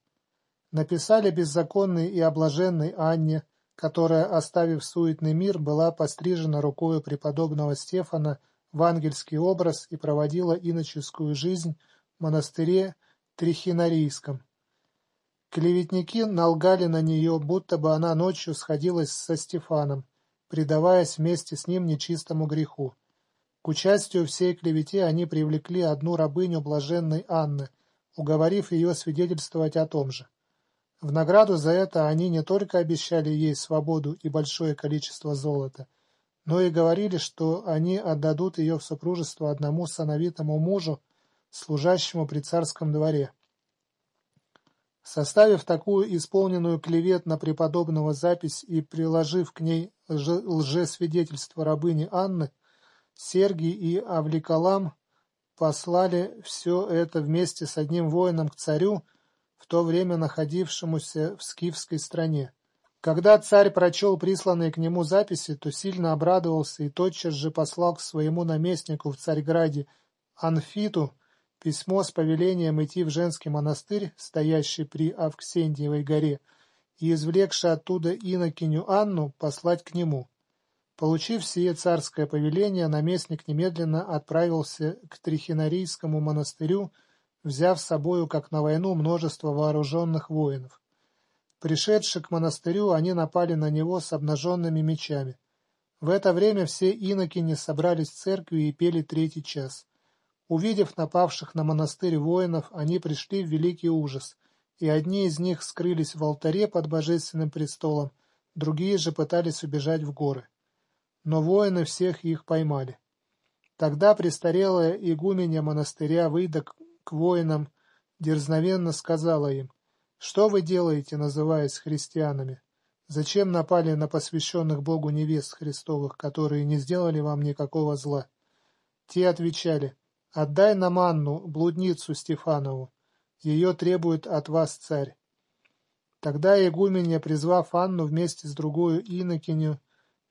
Написали беззаконной и облаженной Анне, которая, оставив суетный мир, была пострижена рукою преподобного Стефана в ангельский образ и проводила иноческую жизнь в монастыре Трихинарийском. Клеветники налгали на нее, будто бы она ночью сходилась со Стефаном, предаваясь вместе с ним нечистому греху. К участию всей клевете они привлекли одну рабыню блаженной Анны, уговорив ее свидетельствовать о том же. В награду за это они не только обещали ей свободу и большое количество золота, но и говорили, что они отдадут ее в супружество одному сановитому мужу, служащему при царском дворе. Составив такую исполненную клевет на преподобного запись и приложив к ней лжесвидетельство рабыни Анны, Сергий и Авликалам послали все это вместе с одним воином к царю, в то время находившемуся в скифской стране. Когда царь прочел присланные к нему записи, то сильно обрадовался и тотчас же послал к своему наместнику в Царьграде Анфиту письмо с повелением идти в женский монастырь, стоящий при Авксентьевой горе, и, извлекши оттуда инокиню Анну, послать к нему. Получив сие царское повеление, наместник немедленно отправился к Трихинарийскому монастырю, взяв с собою, как на войну, множество вооруженных воинов. Пришедши к монастырю, они напали на него с обнаженными мечами. В это время все инокини собрались в церкви и пели третий час. Увидев напавших на монастырь воинов, они пришли в великий ужас, и одни из них скрылись в алтаре под божественным престолом, другие же пытались убежать в горы. Но воины всех их поймали. Тогда престарелая игуменя монастыря, выйдя к воинам, дерзновенно сказала им, «Что вы делаете, называясь христианами? Зачем напали на посвященных Богу невест Христовых, которые не сделали вам никакого зла?» Те отвечали, «Отдай нам Анну, блудницу Стефанову, ее требует от вас царь». Тогда игуменья, призвав Анну вместе с другую инокиню,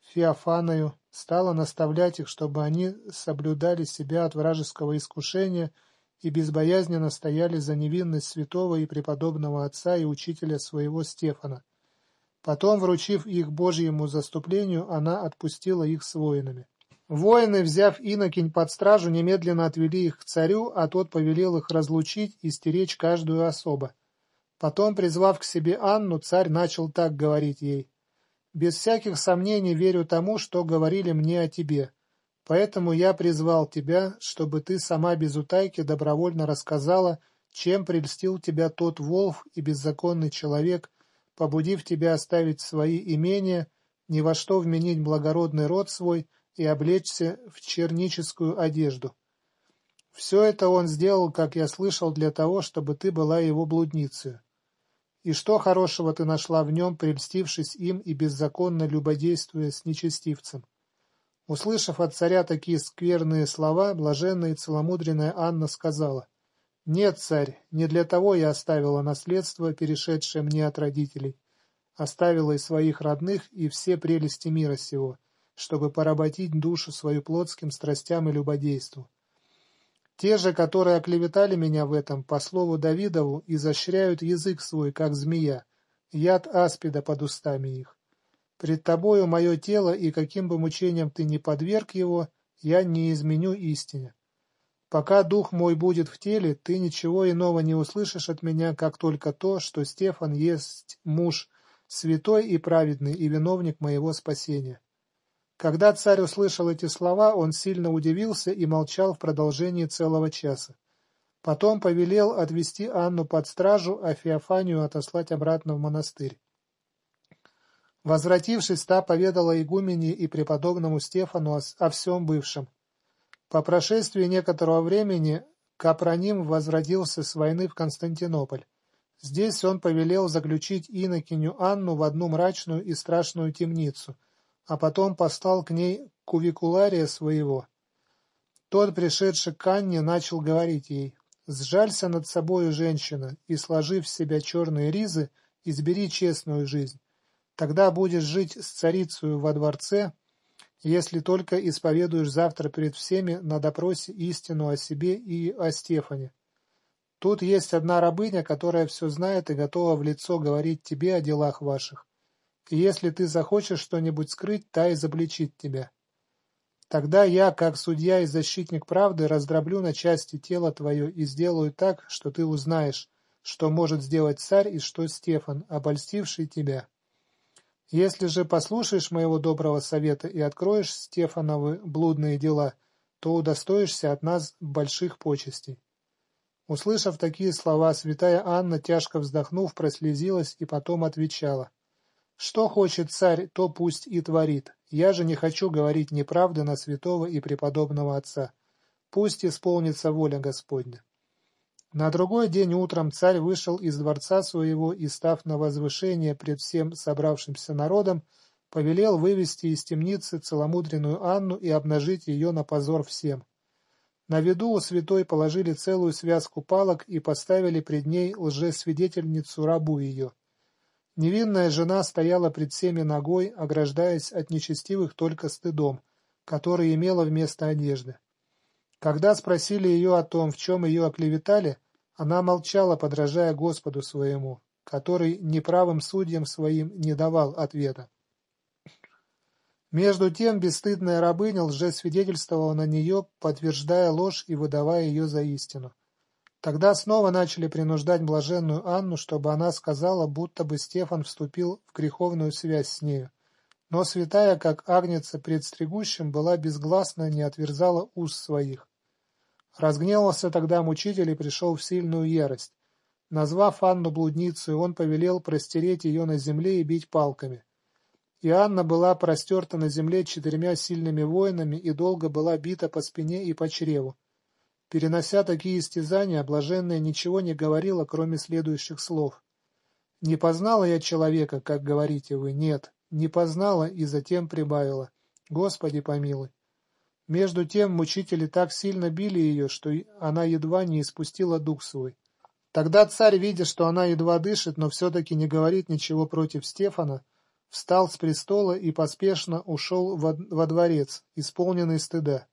Феофаною, стала наставлять их, чтобы они соблюдали себя от вражеского искушения и безбоязненно стояли за невинность святого и преподобного отца и учителя своего Стефана. Потом, вручив их Божьему заступлению, она отпустила их с воинами. Воины, взяв инокинь под стражу, немедленно отвели их к царю, а тот повелел их разлучить и стеречь каждую особо. Потом, призвав к себе Анну, царь начал так говорить ей. «Без всяких сомнений верю тому, что говорили мне о тебе. Поэтому я призвал тебя, чтобы ты сама без утайки добровольно рассказала, чем прельстил тебя тот волф и беззаконный человек, побудив тебя оставить свои имения, ни во что вменить благородный род свой и облечься в черническую одежду. Все это он сделал, как я слышал, для того, чтобы ты была его блудницей. И что хорошего ты нашла в нем, прельстившись им и беззаконно любодействуя с нечестивцем? Услышав от царя такие скверные слова, блаженная и целомудренная Анна сказала, «Нет, царь, не для того я оставила наследство, перешедшее мне от родителей. Оставила и своих родных, и все прелести мира сего, чтобы поработить душу свою плотским страстям и любодейству. Те же, которые оклеветали меня в этом, по слову Давидову, изощряют язык свой, как змея, яд аспида под устами их. Пред тобою мое тело, и каким бы мучением ты ни подверг его, я не изменю истине. Пока дух мой будет в теле, ты ничего иного не услышишь от меня, как только то, что Стефан есть муж, святой и праведный, и виновник моего спасения. Когда царь услышал эти слова, он сильно удивился и молчал в продолжении целого часа. Потом повелел отвести Анну под стражу, а Феофанию отослать обратно в монастырь. Возвратившись, та поведала игумене и преподобному Стефану о, всем бывшем. По прошествии некоторого времени Капроним возвратился с войны в Константинополь. Здесь он повелел заключить инокиню Анну в одну мрачную и страшную темницу, а потом послал к ней кувикулария своего. Тот, пришедший к Анне, начал говорить ей, «Сжалься над собою, женщина, и, сложив в себя черные ризы, избери честную жизнь. Тогда будешь жить с царицею во дворце, если только исповедуешь завтра перед всеми на допросе истину о себе и о Стефане. Тут есть одна рабыня, которая все знает и готова в лицо говорить тебе о делах ваших и если ты захочешь что-нибудь скрыть, та изобличит тебя. Тогда я, как судья и защитник правды, раздроблю на части тело твое и сделаю так, что ты узнаешь, что может сделать царь и что Стефан, обольстивший тебя. Если же послушаешь моего доброго совета и откроешь Стефановы блудные дела, то удостоишься от нас больших почестей. Услышав такие слова, святая Анна, тяжко вздохнув, прослезилась и потом отвечала. Что хочет царь, то пусть и творит. Я же не хочу говорить неправды на святого и преподобного отца. Пусть исполнится воля Господня. На другой день утром царь вышел из дворца своего и, став на возвышение пред всем собравшимся народом, повелел вывести из темницы целомудренную Анну и обнажить ее на позор всем. На виду у святой положили целую связку палок и поставили пред ней лжесвидетельницу рабу ее. Невинная жена стояла пред всеми ногой, ограждаясь от нечестивых только стыдом, который имела вместо одежды. Когда спросили ее о том, в чем ее оклеветали, она молчала, подражая Господу своему, который неправым судьям своим не давал ответа. Между тем бесстыдная рабыня лжесвидетельствовала на нее, подтверждая ложь и выдавая ее за истину. Тогда снова начали принуждать блаженную Анну, чтобы она сказала, будто бы Стефан вступил в греховную связь с нею. Но святая, как агнеца пред стригущим, была безгласна, не отверзала уст своих. Разгневался тогда мучитель и пришел в сильную ярость. Назвав Анну блудницей, он повелел простереть ее на земле и бить палками. И Анна была простерта на земле четырьмя сильными воинами и долго была бита по спине и по чреву. Перенося такие истязания, блаженная ничего не говорила, кроме следующих слов. «Не познала я человека, как говорите вы, нет, не познала и затем прибавила. Господи помилуй». Между тем мучители так сильно били ее, что она едва не испустила дух свой. Тогда царь, видя, что она едва дышит, но все-таки не говорит ничего против Стефана, встал с престола и поспешно ушел во, во дворец, исполненный стыда.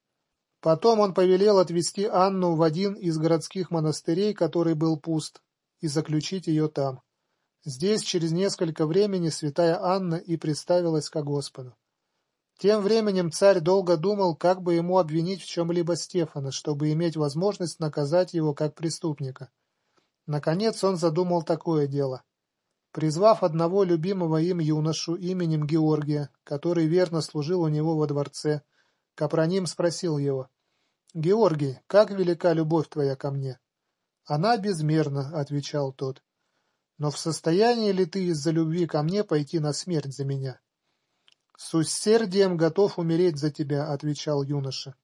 Потом он повелел отвезти Анну в один из городских монастырей, который был пуст, и заключить ее там. Здесь через несколько времени святая Анна и представилась ко Господу. Тем временем царь долго думал, как бы ему обвинить в чем-либо Стефана, чтобы иметь возможность наказать его как преступника. Наконец он задумал такое дело. Призвав одного любимого им юношу именем Георгия, который верно служил у него во дворце, Капроним спросил его, «Георгий, как велика любовь твоя ко мне?» «Она безмерна», — отвечал тот. «Но в состоянии ли ты из-за любви ко мне пойти на смерть за меня?» «С усердием готов умереть за тебя», — отвечал юноша.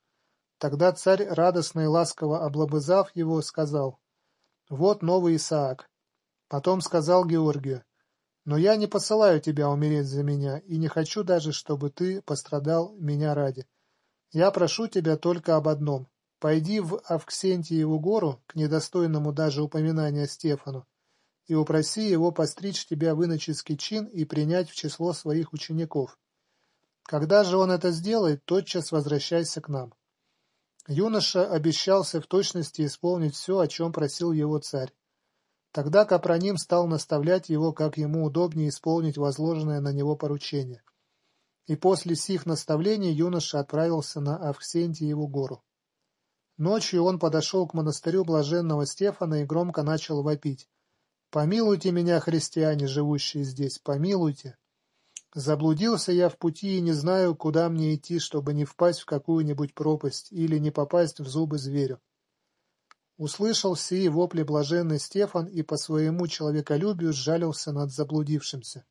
Тогда царь, радостно и ласково облобызав его, сказал, «Вот новый Исаак». Потом сказал Георгию, «Но я не посылаю тебя умереть за меня, и не хочу даже, чтобы ты пострадал меня ради. Я прошу тебя только об одном. Пойди в Авксентиеву гору, к недостойному даже упоминания Стефану, и упроси его постричь тебя в иноческий чин и принять в число своих учеников. Когда же он это сделает, тотчас возвращайся к нам. Юноша обещался в точности исполнить все, о чем просил его царь. Тогда Капроним стал наставлять его, как ему удобнее исполнить возложенное на него поручение. И после сих наставлений юноша отправился на Авксентиеву гору. Ночью он подошел к монастырю блаженного Стефана и громко начал вопить. «Помилуйте меня, христиане, живущие здесь, помилуйте! Заблудился я в пути и не знаю, куда мне идти, чтобы не впасть в какую-нибудь пропасть или не попасть в зубы зверю». Услышал сии вопли блаженный Стефан и по своему человеколюбию сжалился над заблудившимся.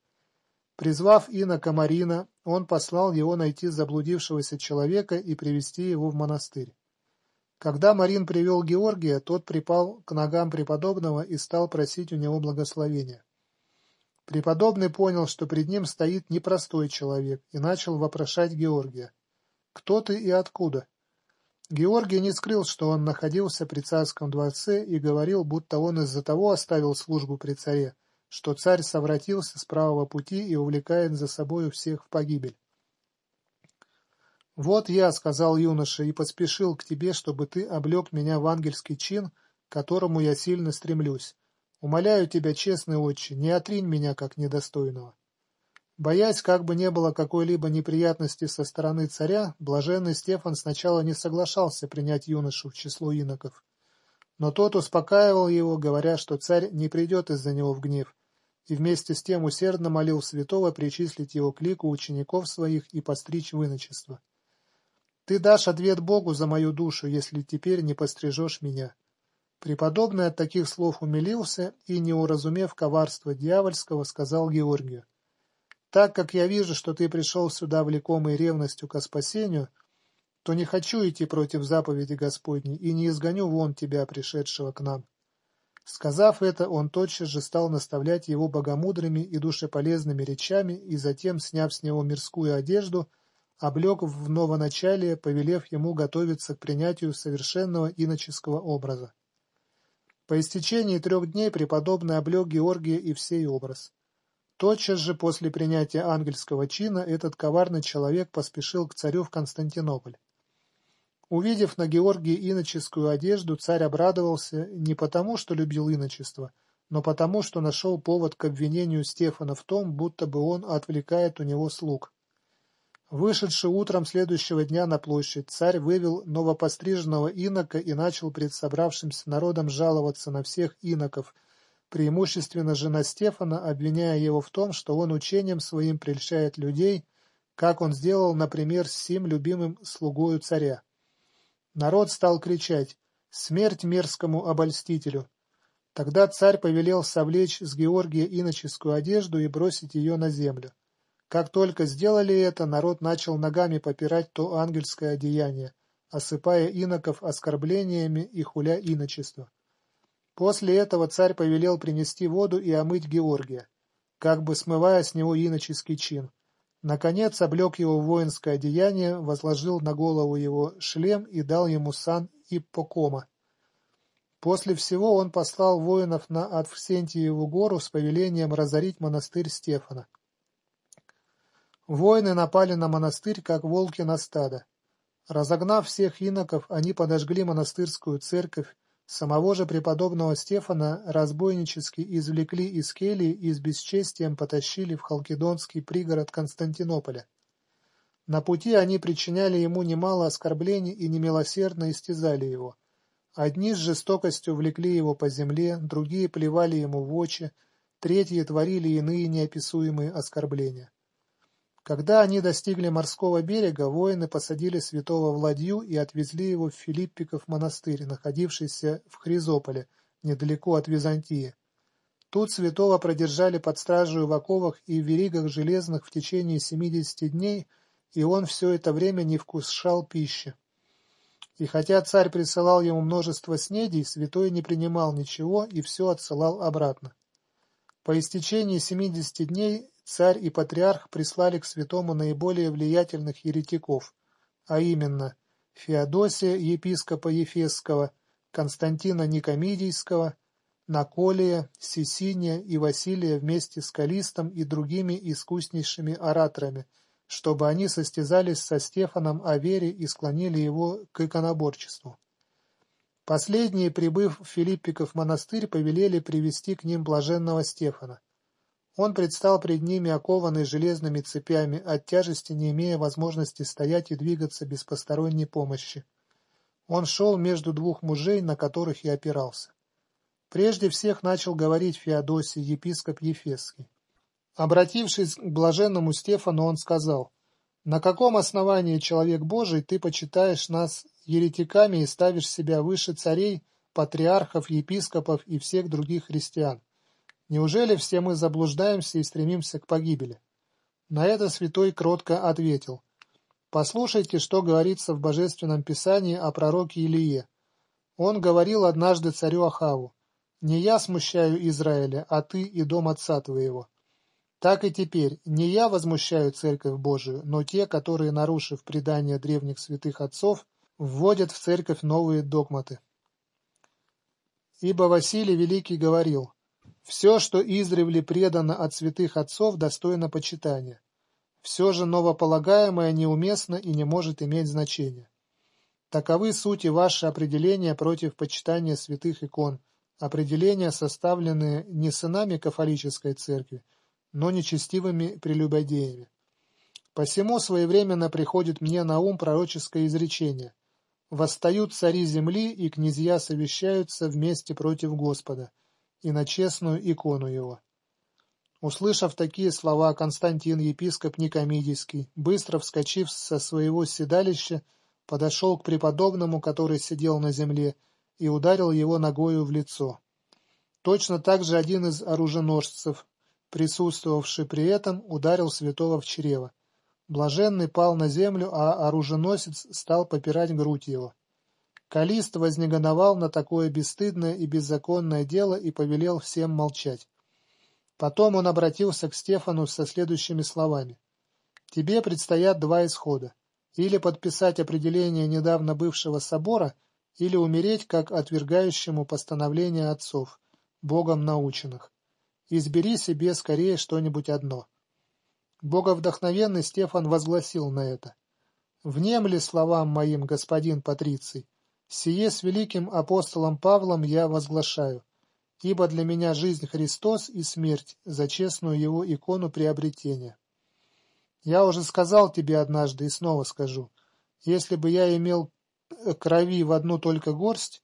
Призвав инока Марина, он послал его найти заблудившегося человека и привести его в монастырь. Когда Марин привел Георгия, тот припал к ногам преподобного и стал просить у него благословения. Преподобный понял, что пред ним стоит непростой человек, и начал вопрошать Георгия. «Кто ты и откуда?» Георгий не скрыл, что он находился при царском дворце и говорил, будто он из-за того оставил службу при царе, что царь совратился с правого пути и увлекает за собою всех в погибель. «Вот я», — сказал юноша, — «и поспешил к тебе, чтобы ты облег меня в ангельский чин, к которому я сильно стремлюсь. Умоляю тебя, честный отче, не отринь меня как недостойного». Боясь, как бы не было какой-либо неприятности со стороны царя, блаженный Стефан сначала не соглашался принять юношу в число иноков. Но тот успокаивал его, говоря, что царь не придет из-за него в гнев, и вместе с тем усердно молил святого причислить его к лику учеников своих и постричь в. «Ты дашь ответ Богу за мою душу, если теперь не пострижешь меня». Преподобный от таких слов умилился и, не уразумев коварства дьявольского, сказал Георгию, «Так как я вижу, что ты пришел сюда влекомой ревностью ко спасению, то не хочу идти против заповеди Господней и не изгоню вон тебя, пришедшего к нам. Сказав это, он тотчас же стал наставлять его богомудрыми и душеполезными речами и затем, сняв с него мирскую одежду, облег в новоначалие, повелев ему готовиться к принятию совершенного иноческого образа. По истечении трех дней преподобный облег Георгия и всей образ. Тотчас же после принятия ангельского чина этот коварный человек поспешил к царю в Константинополь. Увидев на Георгии иноческую одежду, царь обрадовался не потому, что любил иночество, но потому, что нашел повод к обвинению Стефана в том, будто бы он отвлекает у него слуг. Вышедший утром следующего дня на площадь, царь вывел новопостриженного инока и начал пред собравшимся народом жаловаться на всех иноков, преимущественно же на Стефана, обвиняя его в том, что он учением своим прельщает людей, как он сделал, например, с сим любимым слугою царя. Народ стал кричать «Смерть мерзкому обольстителю!». Тогда царь повелел совлечь с Георгия иноческую одежду и бросить ее на землю. Как только сделали это, народ начал ногами попирать то ангельское одеяние, осыпая иноков оскорблениями и хуля иночество. После этого царь повелел принести воду и омыть Георгия, как бы смывая с него иноческий чин. Наконец облег его воинское одеяние, возложил на голову его шлем и дал ему сан Иппокома. После всего он послал воинов на Адвсентиеву гору с повелением разорить монастырь Стефана. Воины напали на монастырь, как волки на стадо. Разогнав всех иноков, они подожгли монастырскую церковь, самого же преподобного Стефана разбойнически извлекли из кельи и с бесчестием потащили в халкидонский пригород Константинополя. На пути они причиняли ему немало оскорблений и немилосердно истязали его. Одни с жестокостью влекли его по земле, другие плевали ему в очи, третьи творили иные неописуемые оскорбления. Когда они достигли морского берега, воины посадили святого в ладью и отвезли его в Филиппиков монастырь, находившийся в Хризополе, недалеко от Византии. Тут святого продержали под стражей в оковах и в веригах железных в течение семидесяти дней, и он все это время не вкушал пищи. И хотя царь присылал ему множество снедей, святой не принимал ничего и все отсылал обратно. По истечении семидесяти дней царь и патриарх прислали к святому наиболее влиятельных еретиков, а именно Феодосия, епископа Ефесского, Константина Никомидийского, Наколия, Сесиния и Василия вместе с Калистом и другими искуснейшими ораторами, чтобы они состязались со Стефаном о вере и склонили его к иконоборчеству. Последние, прибыв в Филиппиков монастырь, повелели привести к ним блаженного Стефана. Он предстал пред ними окованный железными цепями, от тяжести не имея возможности стоять и двигаться без посторонней помощи. Он шел между двух мужей, на которых и опирался. Прежде всех начал говорить Феодосий, епископ Ефесский. Обратившись к блаженному Стефану, он сказал, «На каком основании, человек Божий, ты почитаешь нас еретиками и ставишь себя выше царей, патриархов, епископов и всех других христиан? Неужели все мы заблуждаемся и стремимся к погибели? На это святой кротко ответил. Послушайте, что говорится в Божественном Писании о пророке Илие. Он говорил однажды царю Ахаву, «Не я смущаю Израиля, а ты и дом отца твоего». Так и теперь, не я возмущаю Церковь Божию, но те, которые, нарушив предания древних святых отцов, вводят в Церковь новые догматы. Ибо Василий Великий говорил, все, что издревле предано от святых отцов, достойно почитания. Все же новополагаемое неуместно и не может иметь значения. Таковы сути ваши определения против почитания святых икон, определения, составленные не сынами кафолической церкви, но нечестивыми прелюбодеями. Посему своевременно приходит мне на ум пророческое изречение. «Восстают цари земли, и князья совещаются вместе против Господа» и на честную икону его. Услышав такие слова, Константин, епископ Никомидийский, быстро вскочив со своего седалища, подошел к преподобному, который сидел на земле, и ударил его ногою в лицо. Точно так же один из оруженосцев, присутствовавший при этом, ударил святого в чрево. Блаженный пал на землю, а оруженосец стал попирать грудь его. Калист вознегодовал на такое бесстыдное и беззаконное дело и повелел всем молчать. Потом он обратился к Стефану со следующими словами. «Тебе предстоят два исхода. Или подписать определение недавно бывшего собора, или умереть как отвергающему постановление отцов, Богом наученных. Избери себе скорее что-нибудь одно». Боговдохновенный Стефан возгласил на это. «Внемли словам моим, господин Патриций, Сие с великим апостолом Павлом я возглашаю, ибо для меня жизнь Христос и смерть за честную его икону приобретения. Я уже сказал тебе однажды и снова скажу. Если бы я имел э, крови в одну только горсть,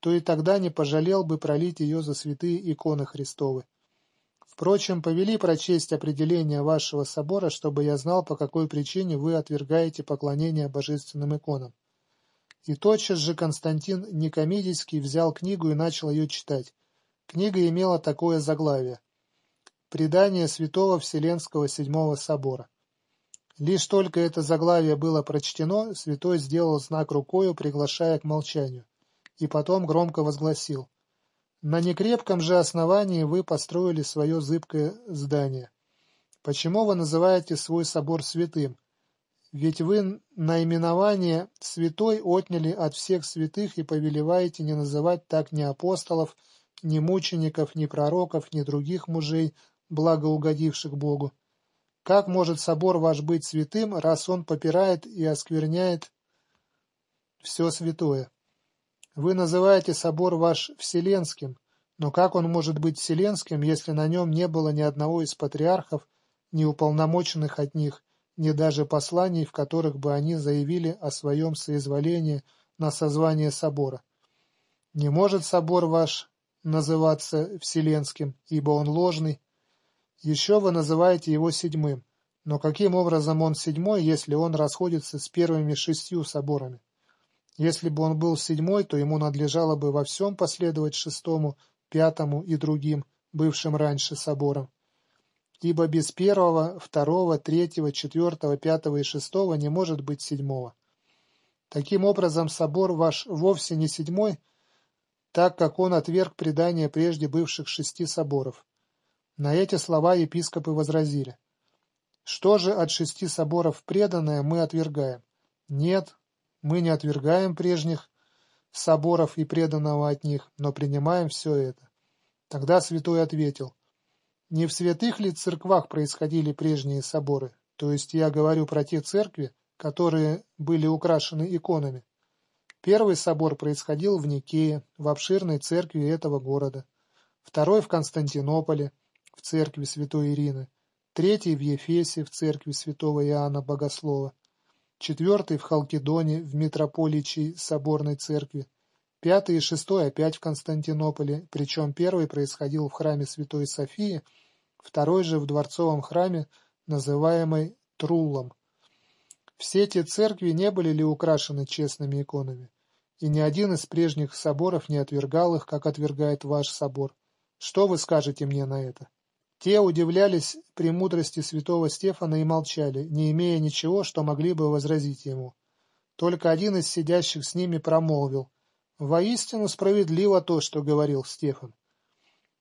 то и тогда не пожалел бы пролить ее за святые иконы Христовы. Впрочем, повели прочесть определение вашего собора, чтобы я знал, по какой причине вы отвергаете поклонение божественным иконам. И тотчас же Константин Никомидийский взял книгу и начал ее читать. Книга имела такое заглавие «Предание Святого Вселенского Седьмого Собора». Лишь только это заглавие было прочтено, святой сделал знак рукою, приглашая к молчанию, и потом громко возгласил «На некрепком же основании вы построили свое зыбкое здание. Почему вы называете свой собор святым? Ведь вы наименование «святой» отняли от всех святых и повелеваете не называть так ни апостолов, ни мучеников, ни пророков, ни других мужей, благоугодивших Богу. Как может собор ваш быть святым, раз он попирает и оскверняет все святое? Вы называете собор ваш вселенским, но как он может быть вселенским, если на нем не было ни одного из патриархов, ни уполномоченных от них, ни даже посланий, в которых бы они заявили о своем соизволении на созвание собора? Не может собор ваш называться вселенским, ибо он ложный, еще вы называете его седьмым. Но каким образом он седьмой, если он расходится с первыми шестью соборами? Если бы он был седьмой, то ему надлежало бы во всем последовать шестому, пятому и другим, бывшим раньше соборам. Ибо без первого, второго, третьего, четвертого, пятого и шестого не может быть седьмого. Таким образом, собор ваш вовсе не седьмой, так как он отверг предание прежде бывших шести соборов. На эти слова епископы возразили. Что же от шести соборов преданное мы отвергаем? Нет, мы не отвергаем прежних соборов и преданного от них, но принимаем все это. Тогда святой ответил, не в святых ли церквах происходили прежние соборы, то есть я говорю про те церкви, которые были украшены иконами. Первый собор происходил в Никее, в обширной церкви этого города, второй в Константинополе, в церкви святой Ирины, третий в Ефесе в церкви святого Иоанна Богослова, четвертый в Халкидоне в митрополичьей соборной церкви, пятый и шестой опять в Константинополе, причем первый происходил в храме святой Софии, второй же в дворцовом храме, называемой Труллом. Все эти церкви не были ли украшены честными иконами? И ни один из прежних соборов не отвергал их, как отвергает ваш собор. Что вы скажете мне на это? Те удивлялись премудрости святого Стефана и молчали, не имея ничего, что могли бы возразить ему. Только один из сидящих с ними промолвил. «Воистину справедливо то, что говорил Стефан».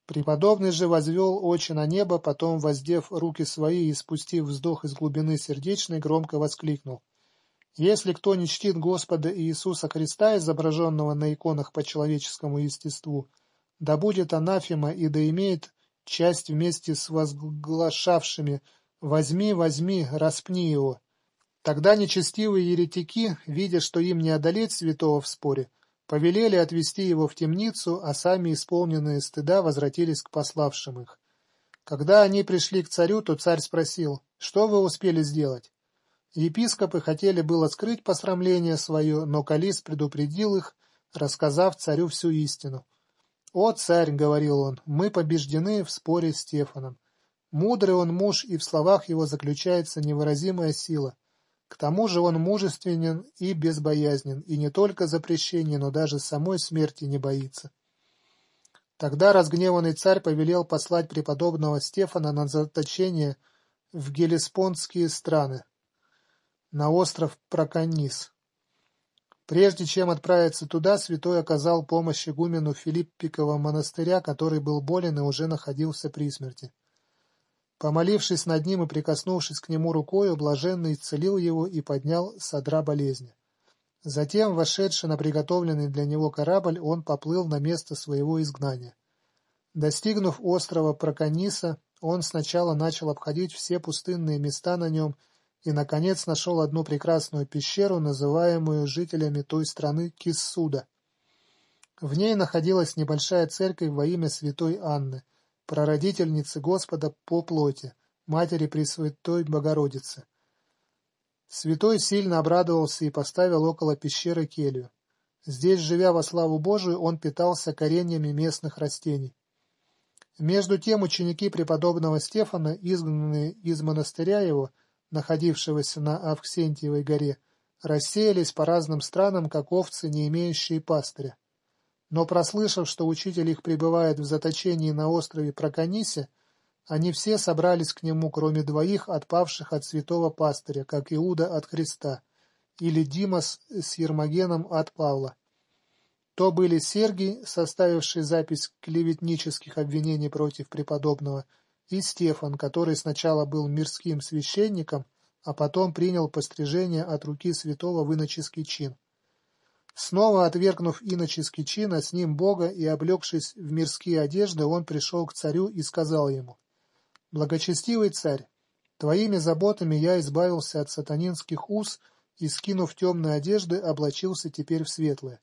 Преподобный же возвел очи на небо, потом, воздев руки свои и спустив вздох из глубины сердечной, громко воскликнул. «Если кто не чтит Господа Иисуса Христа, изображенного на иконах по человеческому естеству, да будет анафема и да имеет часть вместе с возглашавшими «Возьми, возьми, распни его». Тогда нечестивые еретики, видя, что им не одолеть святого в споре, повелели отвести его в темницу, а сами, исполненные стыда, возвратились к пославшим их. Когда они пришли к царю, то царь спросил, что вы успели сделать? Епископы хотели было скрыть посрамление свое, но Калис предупредил их, рассказав царю всю истину. «О, царь!» — говорил он, — «мы побеждены в споре с Стефаном. Мудрый он муж, и в словах его заключается невыразимая сила. К тому же он мужественен и безбоязнен, и не только запрещения, но даже самой смерти не боится». Тогда разгневанный царь повелел послать преподобного Стефана на заточение в Гелеспондские страны, на остров Проконис. Прежде чем отправиться туда, святой оказал помощь игумену Филиппикова монастыря, который был болен и уже находился при смерти. Помолившись над ним и прикоснувшись к нему рукою, блаженный исцелил его и поднял содра болезни. Затем, вошедший на приготовленный для него корабль, он поплыл на место своего изгнания. Достигнув острова Прокониса, он сначала начал обходить все пустынные места на нем и, наконец, нашел одну прекрасную пещеру, называемую жителями той страны Киссуда. В ней находилась небольшая церковь во имя святой Анны, прародительницы Господа по плоти, матери Пресвятой Богородицы. Святой сильно обрадовался и поставил около пещеры келью. Здесь, живя во славу Божию, он питался кореньями местных растений. Между тем ученики преподобного Стефана, изгнанные из монастыря его, находившегося на Авксентиевой горе, рассеялись по разным странам, как овцы, не имеющие пастыря. Но прослышав, что учитель их пребывает в заточении на острове Проконисе, они все собрались к нему, кроме двоих, отпавших от святого пастыря, как Иуда от Христа, или Димас с Ермогеном от Павла. То были Сергий, составивший запись клеветнических обвинений против преподобного, и Стефан, который сначала был мирским священником, а потом принял пострижение от руки святого в иноческий чин. Снова отвергнув иноческий чин, а с ним Бога и облегшись в мирские одежды, он пришел к царю и сказал ему, «Благочестивый царь, твоими заботами я избавился от сатанинских уз и, скинув темные одежды, облачился теперь в светлые.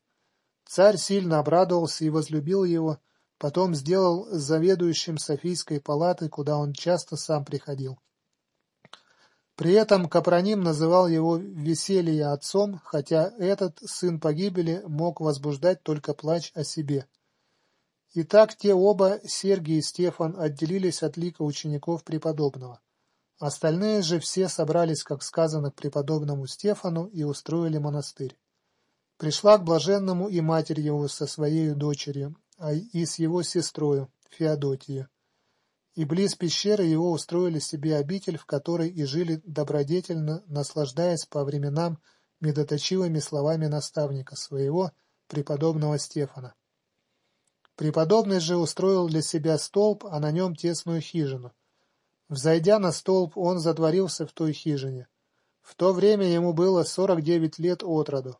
Царь сильно обрадовался и возлюбил его, потом сделал заведующим Софийской палаты, куда он часто сам приходил. При этом Капроним называл его веселье отцом, хотя этот, сын погибели, мог возбуждать только плач о себе. Итак, те оба, Сергий и Стефан, отделились от лика учеников преподобного. Остальные же все собрались, как сказано, к преподобному Стефану и устроили монастырь. Пришла к блаженному и матерь его со своей дочерью, а и с его сестрою, Феодотию. И близ пещеры его устроили себе обитель, в которой и жили добродетельно, наслаждаясь по временам медоточивыми словами наставника своего, преподобного Стефана. Преподобный же устроил для себя столб, а на нем тесную хижину. Взойдя на столб, он затворился в той хижине. В то время ему было сорок девять лет от роду.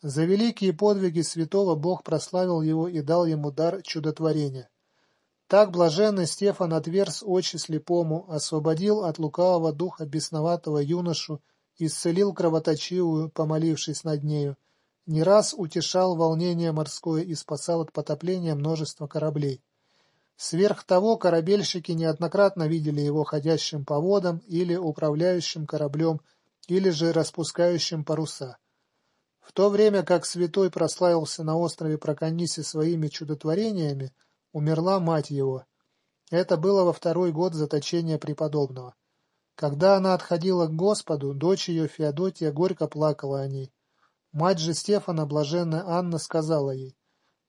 За великие подвиги святого Бог прославил его и дал ему дар чудотворения. Так блаженный Стефан отверз очи слепому, освободил от лукавого духа бесноватого юношу, исцелил кровоточивую, помолившись над нею, не раз утешал волнение морское и спасал от потопления множество кораблей. Сверх того, корабельщики неоднократно видели его ходящим по водам или управляющим кораблем, или же распускающим паруса. В то время как святой прославился на острове Проконисе своими чудотворениями, умерла мать его. Это было во второй год заточения преподобного. Когда она отходила к Господу, дочь ее Феодотия горько плакала о ней. Мать же Стефана, блаженная Анна, сказала ей,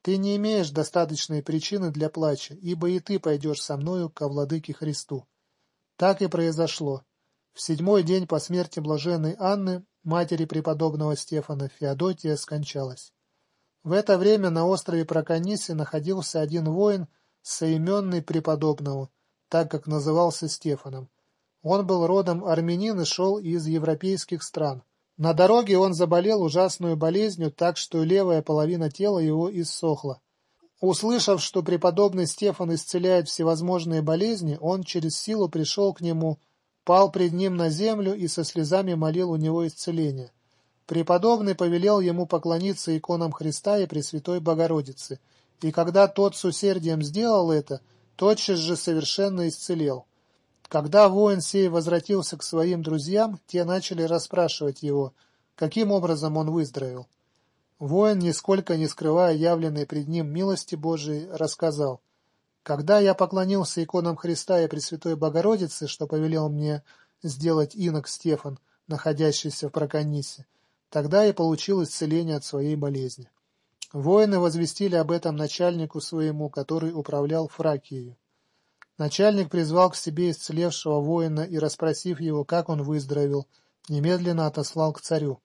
«Ты не имеешь достаточной причины для плача, ибо и ты пойдешь со мною ко владыке Христу». Так и произошло. В седьмой день по смерти блаженной Анны матери преподобного Стефана, Феодотия скончалась. В это время на острове Проконисе находился один воин, соименный преподобного, так как назывался Стефаном. Он был родом армянин и шел из европейских стран. На дороге он заболел ужасную болезнью, так что левая половина тела его иссохла. Услышав, что преподобный Стефан исцеляет всевозможные болезни, он через силу пришел к нему пал пред ним на землю и со слезами молил у него исцеления. Преподобный повелел ему поклониться иконам Христа и Пресвятой Богородицы, и когда тот с усердием сделал это, тотчас же совершенно исцелел. Когда воин сей возвратился к своим друзьям, те начали расспрашивать его, каким образом он выздоровел. Воин, нисколько не скрывая явленной пред ним милости Божией, рассказал — когда я поклонился иконам Христа и Пресвятой Богородицы, что повелел мне сделать инок Стефан, находящийся в Проконисе, тогда я получил исцеление от своей болезни. Воины возвестили об этом начальнику своему, который управлял Фракией. Начальник призвал к себе исцелевшего воина и, расспросив его, как он выздоровел, немедленно отослал к царю.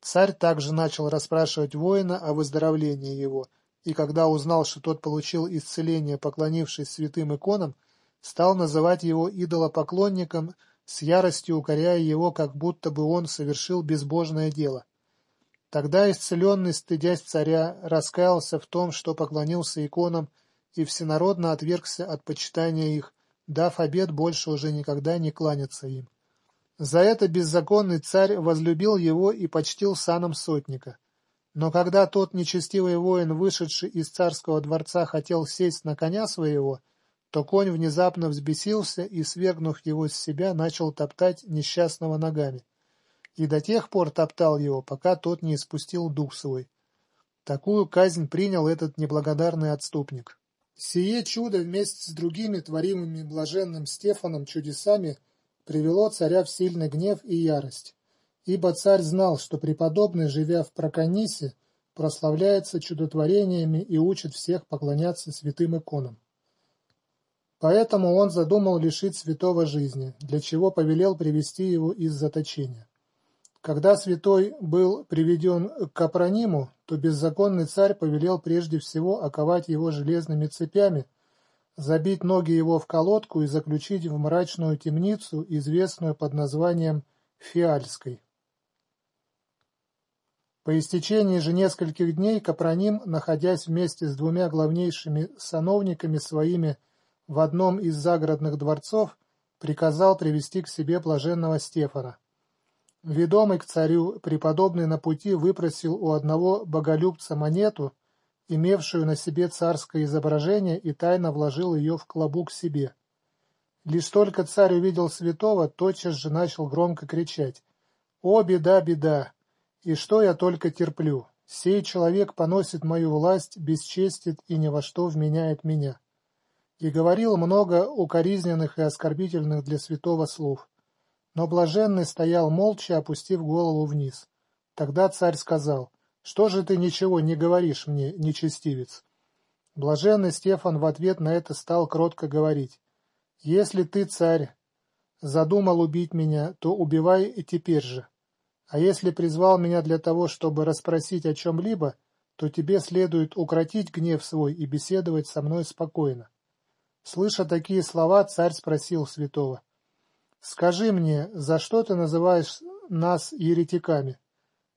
Царь также начал расспрашивать воина о выздоровлении его, и когда узнал, что тот получил исцеление, поклонившись святым иконам, стал называть его идолопоклонником, с яростью укоряя его, как будто бы он совершил безбожное дело. Тогда исцеленный, стыдясь царя, раскаялся в том, что поклонился иконам, и всенародно отвергся от почитания их, дав обет больше уже никогда не кланяться им. За это беззаконный царь возлюбил его и почтил саном сотника. Но когда тот нечестивый воин, вышедший из царского дворца, хотел сесть на коня своего, то конь внезапно взбесился и, свергнув его с себя, начал топтать несчастного ногами. и до тех пор топтал его, пока тот не испустил дух свой. Такую казнь принял этот неблагодарный отступник. Сие чудо вместе с другими творимыми блаженным Стефаном чудесами привело царя в сильный гнев и ярость. Ибо царь знал, что преподобный, живя в Проконисе, прославляется чудотворениями и учит всех поклоняться святым иконам. Поэтому он задумал лишить святого жизни, для чего повелел привести его из заточения. Когда святой был приведен к Капрониму, то беззаконный царь повелел прежде всего оковать его железными цепями, забить ноги его в колодку и заключить в мрачную темницу, известную под названием Фиальской. По истечении же нескольких дней Капроним, находясь вместе с двумя главнейшими сановниками своими в одном из загородных дворцов, приказал привести к себе блаженного Стефана. Ведомый к царю, преподобный на пути выпросил у одного боголюбца монету, имевшую на себе царское изображение, и тайно вложил ее в клобук себе. Лишь только царь увидел святого, тотчас же начал громко кричать «О, беда, беда! И что я только терплю? Сей человек поносит мою власть, бесчестит и ни во что вменяет меня». И говорил много укоризненных и оскорбительных для святого слов. Но блаженный стоял молча, опустив голову вниз. Тогда царь сказал, «Что же ты ничего не говоришь мне, нечестивец?» Блаженный Стефан в ответ на это стал кротко говорить, «Если ты, царь, задумал убить меня, то убивай и теперь же. А если призвал меня для того, чтобы расспросить о чем-либо, то тебе следует укротить гнев свой и беседовать со мной спокойно». Слыша такие слова, царь спросил святого, Скажи мне, за что ты называешь нас еретиками?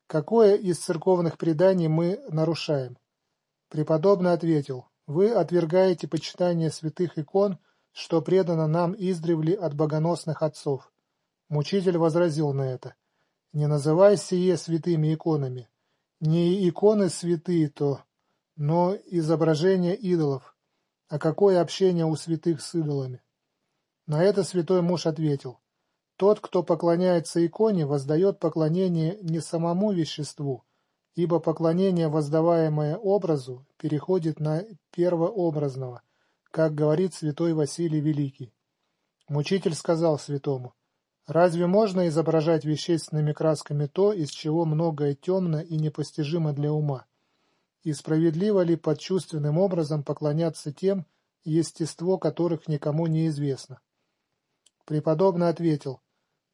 Какое из церковных преданий мы нарушаем? Преподобный ответил, вы отвергаете почитание святых икон, что предано нам издревле от богоносных отцов. Мучитель возразил на это. Не называй сие святыми иконами. Не иконы святые то, но изображения идолов. А какое общение у святых с идолами? На это святой муж ответил, «Тот, кто поклоняется иконе, воздает поклонение не самому веществу, ибо поклонение, воздаваемое образу, переходит на первообразного, как говорит святой Василий Великий». Мучитель сказал святому, «Разве можно изображать вещественными красками то, из чего многое темно и непостижимо для ума? И справедливо ли под чувственным образом поклоняться тем, естество которых никому не известно?» Преподобный ответил,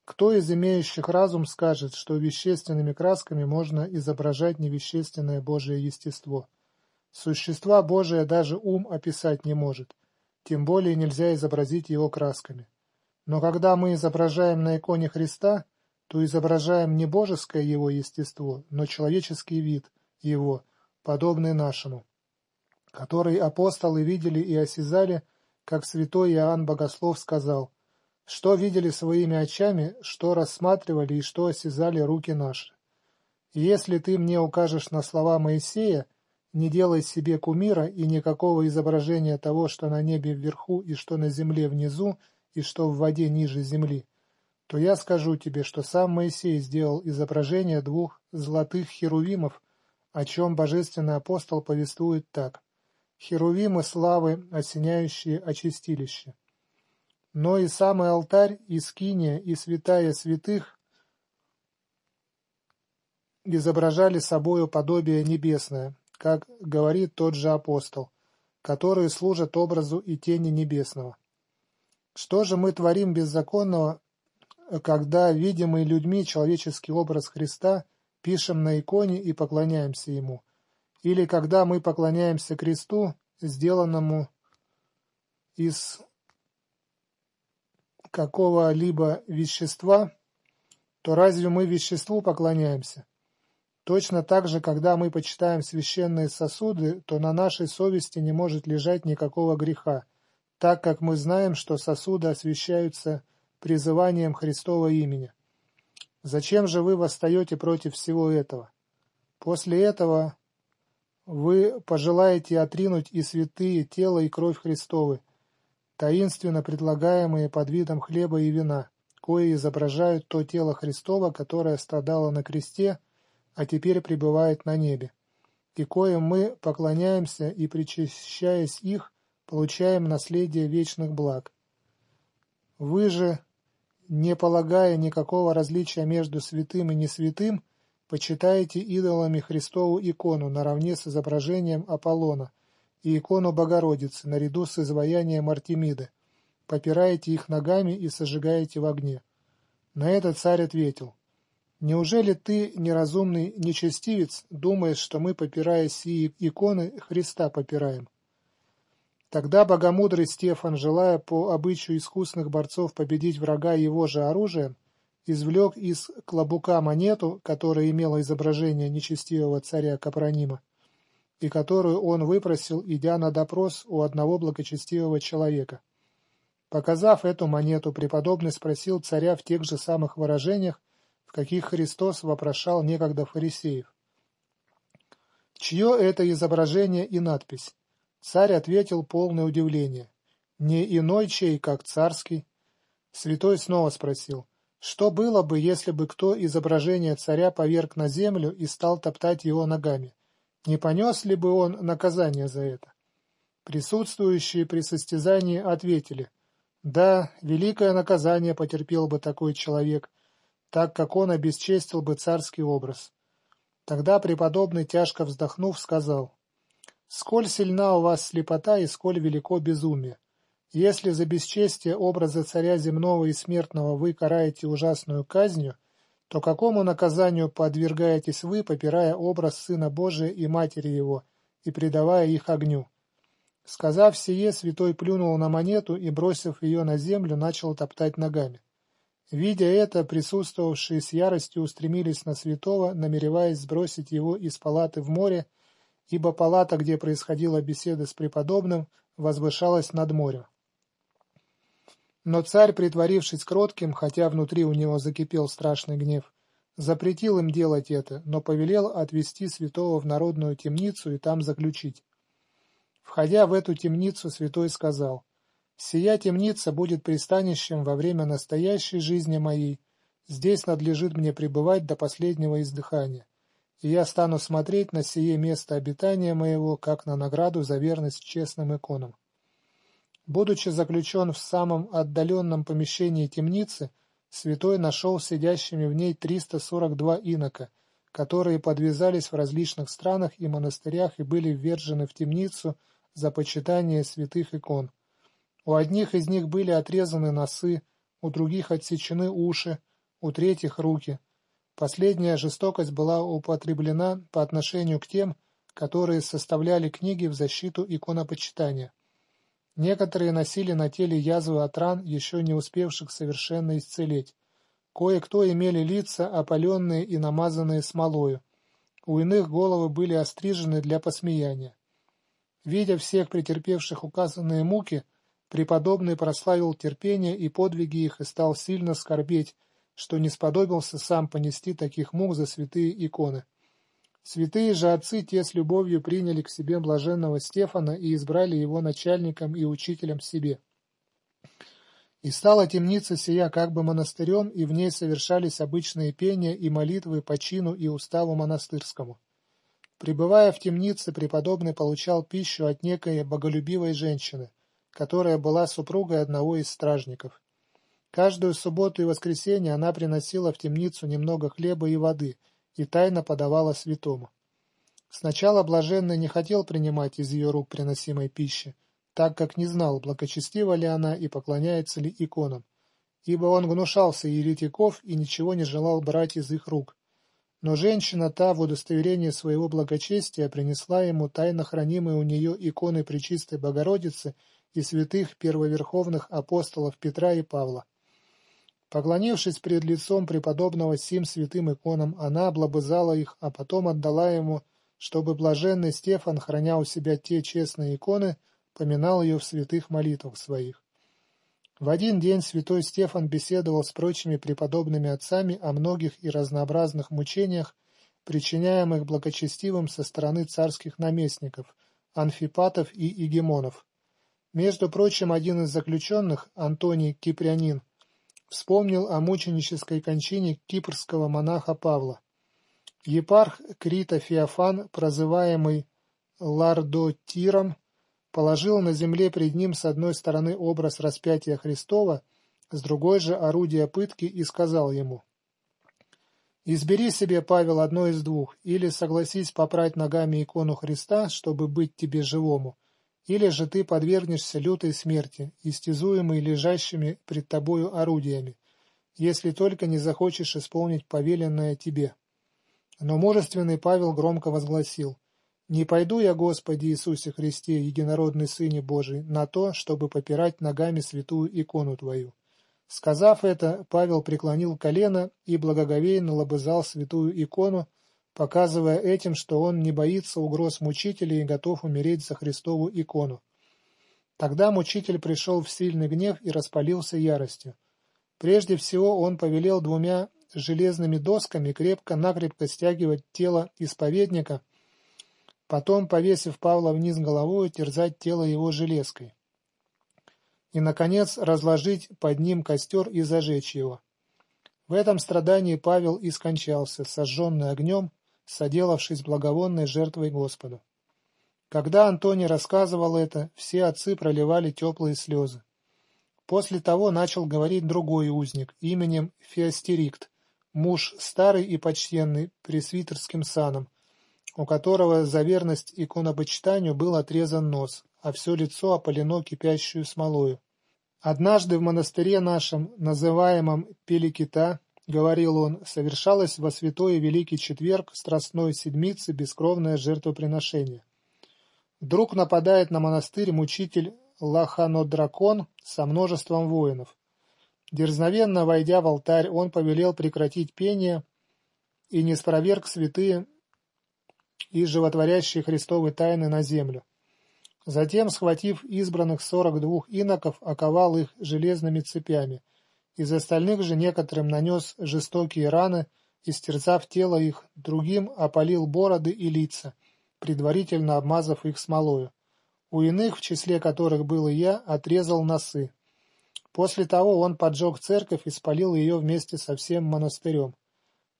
кто из имеющих разум скажет, что вещественными красками можно изображать невещественное Божие естество? Существа Божие даже ум описать не может, тем более нельзя изобразить его красками. Но когда мы изображаем на иконе Христа, то изображаем не божеское его естество, но человеческий вид его, подобный нашему, который апостолы видели и осязали, как святой Иоанн Богослов сказал, что видели своими очами, что рассматривали и что осязали руки наши. И если ты мне укажешь на слова Моисея, не делай себе кумира и никакого изображения того, что на небе вверху и что на земле внизу и что в воде ниже земли, то я скажу тебе, что сам Моисей сделал изображение двух золотых херувимов, о чем божественный апостол повествует так. Херувимы славы, осеняющие очистилище. Но и самый алтарь, и скиния, и святая святых изображали собою подобие небесное, как говорит тот же апостол, которые служат образу и тени небесного. Что же мы творим беззаконного, когда видимый людьми человеческий образ Христа пишем на иконе и поклоняемся Ему? Или когда мы поклоняемся кресту, сделанному из какого-либо вещества, то разве мы веществу поклоняемся? Точно так же, когда мы почитаем священные сосуды, то на нашей совести не может лежать никакого греха, так как мы знаем, что сосуды освящаются призыванием Христова имени. Зачем же вы восстаете против всего этого? После этого вы пожелаете отринуть и святые тело и кровь Христовы, таинственно предлагаемые под видом хлеба и вина, кои изображают то тело Христова, которое страдало на кресте, а теперь пребывает на небе, и коим мы поклоняемся и, причащаясь их, получаем наследие вечных благ. Вы же, не полагая никакого различия между святым и несвятым, почитаете идолами Христову икону наравне с изображением Аполлона и икону Богородицы наряду с изваянием Артемиды, попираете их ногами и сожигаете в огне. На это царь ответил, «Неужели ты, неразумный нечестивец, думаешь, что мы, попирая сии иконы, Христа попираем? Тогда богомудрый Стефан, желая по обычаю искусных борцов победить врага его же оружием, извлек из клобука монету, которая имела изображение нечестивого царя Капронима, и которую он выпросил, идя на допрос у одного благочестивого человека. Показав эту монету, преподобный спросил царя в тех же самых выражениях, в каких Христос вопрошал некогда фарисеев. Чье это изображение и надпись? Царь ответил полное удивление. «Не иной чей, как царский». Святой снова спросил, что было бы, если бы кто изображение царя поверг на землю и стал топтать его ногами? Не понес ли бы он наказание за это? Присутствующие при состязании ответили, да, великое наказание потерпел бы такой человек, так как он обесчестил бы царский образ. Тогда преподобный, тяжко вздохнув, сказал, Сколь сильна у вас слепота и сколь велико безумие. Если за бесчестие образа царя земного и смертного вы караете ужасную казнью, то какому наказанию подвергаетесь вы, попирая образ Сына Божия и Матери Его, и предавая их огню? Сказав сие, святой плюнул на монету и, бросив ее на землю, начал топтать ногами. Видя это, присутствовавшие с яростью устремились на святого, намереваясь сбросить его из палаты в море ибо палата, где происходила беседа с преподобным, возвышалась над морем. Но царь, притворившись кротким, хотя внутри у него закипел страшный гнев, запретил им делать это, но повелел отвести святого в народную темницу и там заключить. Входя в эту темницу, святой сказал, «Сия темница будет пристанищем во время настоящей жизни моей, здесь надлежит мне пребывать до последнего издыхания и я стану смотреть на сие место обитания моего, как на награду за верность честным иконам. Будучи заключен в самом отдаленном помещении темницы, святой нашел сидящими в ней 342 инока, которые подвязались в различных странах и монастырях и были ввержены в темницу за почитание святых икон. У одних из них были отрезаны носы, у других отсечены уши, у третьих руки – Последняя жестокость была употреблена по отношению к тем, которые составляли книги в защиту иконопочитания. Некоторые носили на теле язвы от ран, еще не успевших совершенно исцелеть. Кое-кто имели лица, опаленные и намазанные смолою. У иных головы были острижены для посмеяния. Видя всех претерпевших указанные муки, преподобный прославил терпение и подвиги их и стал сильно скорбеть, что не сподобился сам понести таких мук за святые иконы. Святые же отцы те с любовью приняли к себе блаженного Стефана и избрали его начальником и учителем себе. И стала темница сия как бы монастырем, и в ней совершались обычные пения и молитвы по чину и уставу монастырскому. Пребывая в темнице, преподобный получал пищу от некой боголюбивой женщины, которая была супругой одного из стражников. Каждую субботу и воскресенье она приносила в темницу немного хлеба и воды и тайно подавала святому. Сначала блаженный не хотел принимать из ее рук приносимой пищи, так как не знал, благочестива ли она и поклоняется ли иконам, ибо он гнушался еретиков и ничего не желал брать из их рук. Но женщина та в удостоверение своего благочестия принесла ему тайно хранимые у нее иконы Пречистой Богородицы и святых первоверховных апостолов Петра и Павла. Поклонившись пред лицом преподобного сим святым иконам, она облобызала их, а потом отдала ему, чтобы блаженный Стефан, храня у себя те честные иконы, поминал ее в святых молитвах своих. В один день святой Стефан беседовал с прочими преподобными отцами о многих и разнообразных мучениях, причиняемых благочестивым со стороны царских наместников, анфипатов и игемонов. Между прочим, один из заключенных, Антоний Кипрянин, вспомнил о мученической кончине кипрского монаха Павла. Епарх Крита Феофан, прозываемый Лардотиром, положил на земле пред ним с одной стороны образ распятия Христова, с другой же орудие пытки и сказал ему «Избери себе, Павел, одно из двух, или согласись попрать ногами икону Христа, чтобы быть тебе живому, или же ты подвергнешься лютой смерти, истязуемой лежащими пред тобою орудиями, если только не захочешь исполнить повеленное тебе». Но мужественный Павел громко возгласил не пойду я, Господи Иисусе Христе, единородный Сыне Божий, на то, чтобы попирать ногами святую икону Твою. Сказав это, Павел преклонил колено и благоговейно лобызал святую икону, показывая этим, что он не боится угроз мучителя и готов умереть за Христову икону. Тогда мучитель пришел в сильный гнев и распалился яростью. Прежде всего он повелел двумя железными досками крепко-накрепко стягивать тело исповедника – потом, повесив Павла вниз головой, терзать тело его железкой. И, наконец, разложить под ним костер и зажечь его. В этом страдании Павел и скончался, сожженный огнем, соделавшись благовонной жертвой Господу. Когда Антоний рассказывал это, все отцы проливали теплые слезы. После того начал говорить другой узник именем Феостерикт, муж старый и почтенный, пресвитерским саном, у которого за верность иконопочитанию был отрезан нос, а все лицо опалено кипящую смолою. Однажды в монастыре нашем, называемом Пеликита, говорил он, совершалось во святой и великий четверг страстной седмицы бескровное жертвоприношение. Вдруг нападает на монастырь мучитель Лаханодракон со множеством воинов. Дерзновенно войдя в алтарь, он повелел прекратить пение и не спроверг святые и животворящие Христовы тайны на землю. Затем, схватив избранных сорок двух иноков, оковал их железными цепями. Из остальных же некоторым нанес жестокие раны, истерзав тело их, другим опалил бороды и лица, предварительно обмазав их смолою. У иных, в числе которых был и я, отрезал носы. После того он поджег церковь и спалил ее вместе со всем монастырем.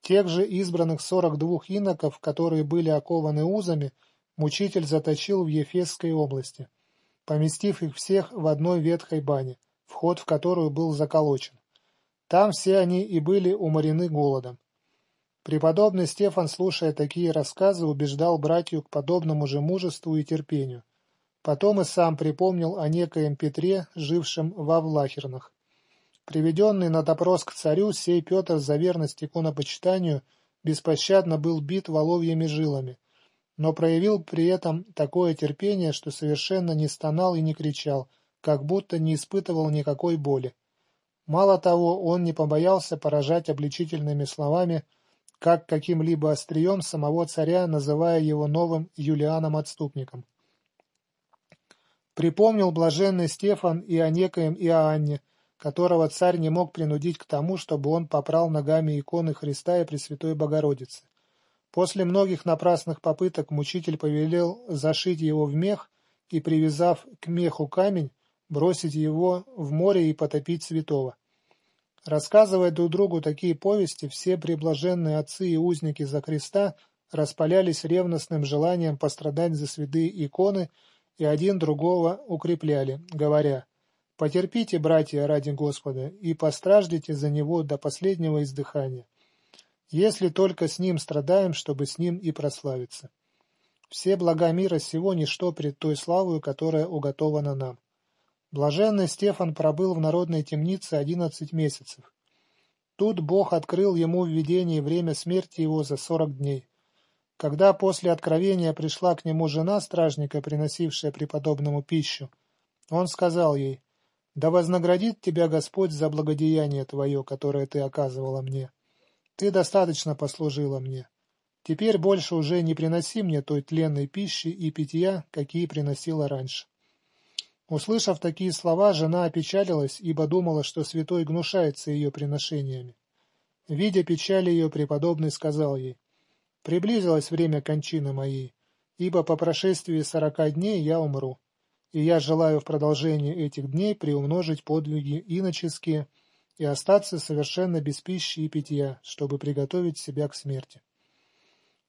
Тех же избранных сорок двух иноков, которые были окованы узами, мучитель заточил в Ефесской области, поместив их всех в одной ветхой бане, вход в которую был заколочен. Там все они и были уморены голодом. Преподобный Стефан, слушая такие рассказы, убеждал братью к подобному же мужеству и терпению. Потом и сам припомнил о некоем Петре, жившем во Влахернах, Приведенный на допрос к царю, сей Петр за верность иконопочитанию беспощадно был бит воловьими жилами, но проявил при этом такое терпение, что совершенно не стонал и не кричал, как будто не испытывал никакой боли. Мало того, он не побоялся поражать обличительными словами, как каким-либо острием самого царя, называя его новым Юлианом-отступником. Припомнил блаженный Стефан и о некоем Иоанне, которого царь не мог принудить к тому, чтобы он попрал ногами иконы Христа и Пресвятой Богородицы. После многих напрасных попыток мучитель повелел зашить его в мех и, привязав к меху камень, бросить его в море и потопить святого. Рассказывая друг другу такие повести, все приблаженные отцы и узники за Христа распалялись ревностным желанием пострадать за святые иконы и один другого укрепляли, говоря Потерпите, братья, ради Господа, и постраждите за Него до последнего издыхания, если только с Ним страдаем, чтобы с Ним и прославиться. Все блага мира сего ничто пред той славою, которая уготована нам. Блаженный Стефан пробыл в народной темнице одиннадцать месяцев. Тут Бог открыл ему в видении время смерти его за сорок дней. Когда после откровения пришла к нему жена стражника, приносившая преподобному пищу, он сказал ей, да вознаградит тебя Господь за благодеяние твое, которое ты оказывала мне. Ты достаточно послужила мне. Теперь больше уже не приноси мне той тленной пищи и питья, какие приносила раньше. Услышав такие слова, жена опечалилась, ибо думала, что святой гнушается ее приношениями. Видя печаль ее, преподобный сказал ей, «Приблизилось время кончины моей, ибо по прошествии сорока дней я умру и я желаю в продолжении этих дней приумножить подвиги иноческие и остаться совершенно без пищи и питья, чтобы приготовить себя к смерти.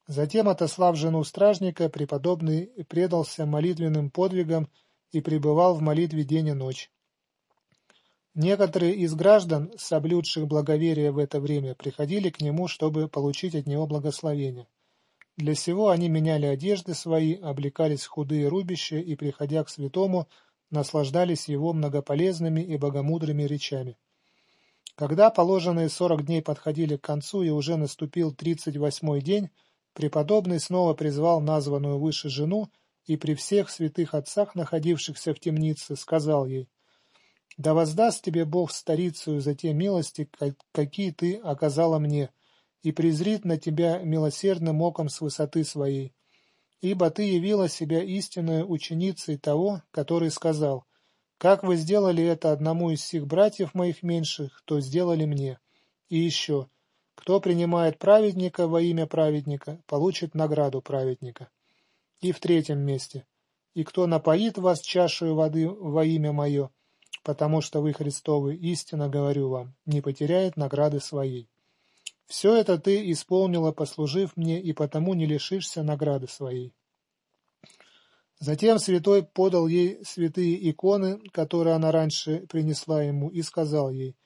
Затем, отослав жену стражника, преподобный предался молитвенным подвигам и пребывал в молитве день и ночь. Некоторые из граждан, соблюдших благоверие в это время, приходили к нему, чтобы получить от него благословение. Для сего они меняли одежды свои, облекались в худые рубища и, приходя к святому, наслаждались его многополезными и богомудрыми речами. Когда положенные сорок дней подходили к концу и уже наступил тридцать восьмой день, преподобный снова призвал названную выше жену и при всех святых отцах, находившихся в темнице, сказал ей, «Да воздаст тебе Бог старицею за те милости, какие ты оказала мне, и презрит на тебя милосердным оком с высоты своей. Ибо ты явила себя истинной ученицей того, который сказал, «Как вы сделали это одному из сих братьев моих меньших, то сделали мне». И еще, «Кто принимает праведника во имя праведника, получит награду праведника». И в третьем месте, «И кто напоит вас чашей воды во имя мое, потому что вы Христовы, истинно говорю вам, не потеряет награды своей». Все это ты исполнила, послужив мне, и потому не лишишься награды своей. Затем святой подал ей святые иконы, которые она раньше принесла ему, и сказал ей,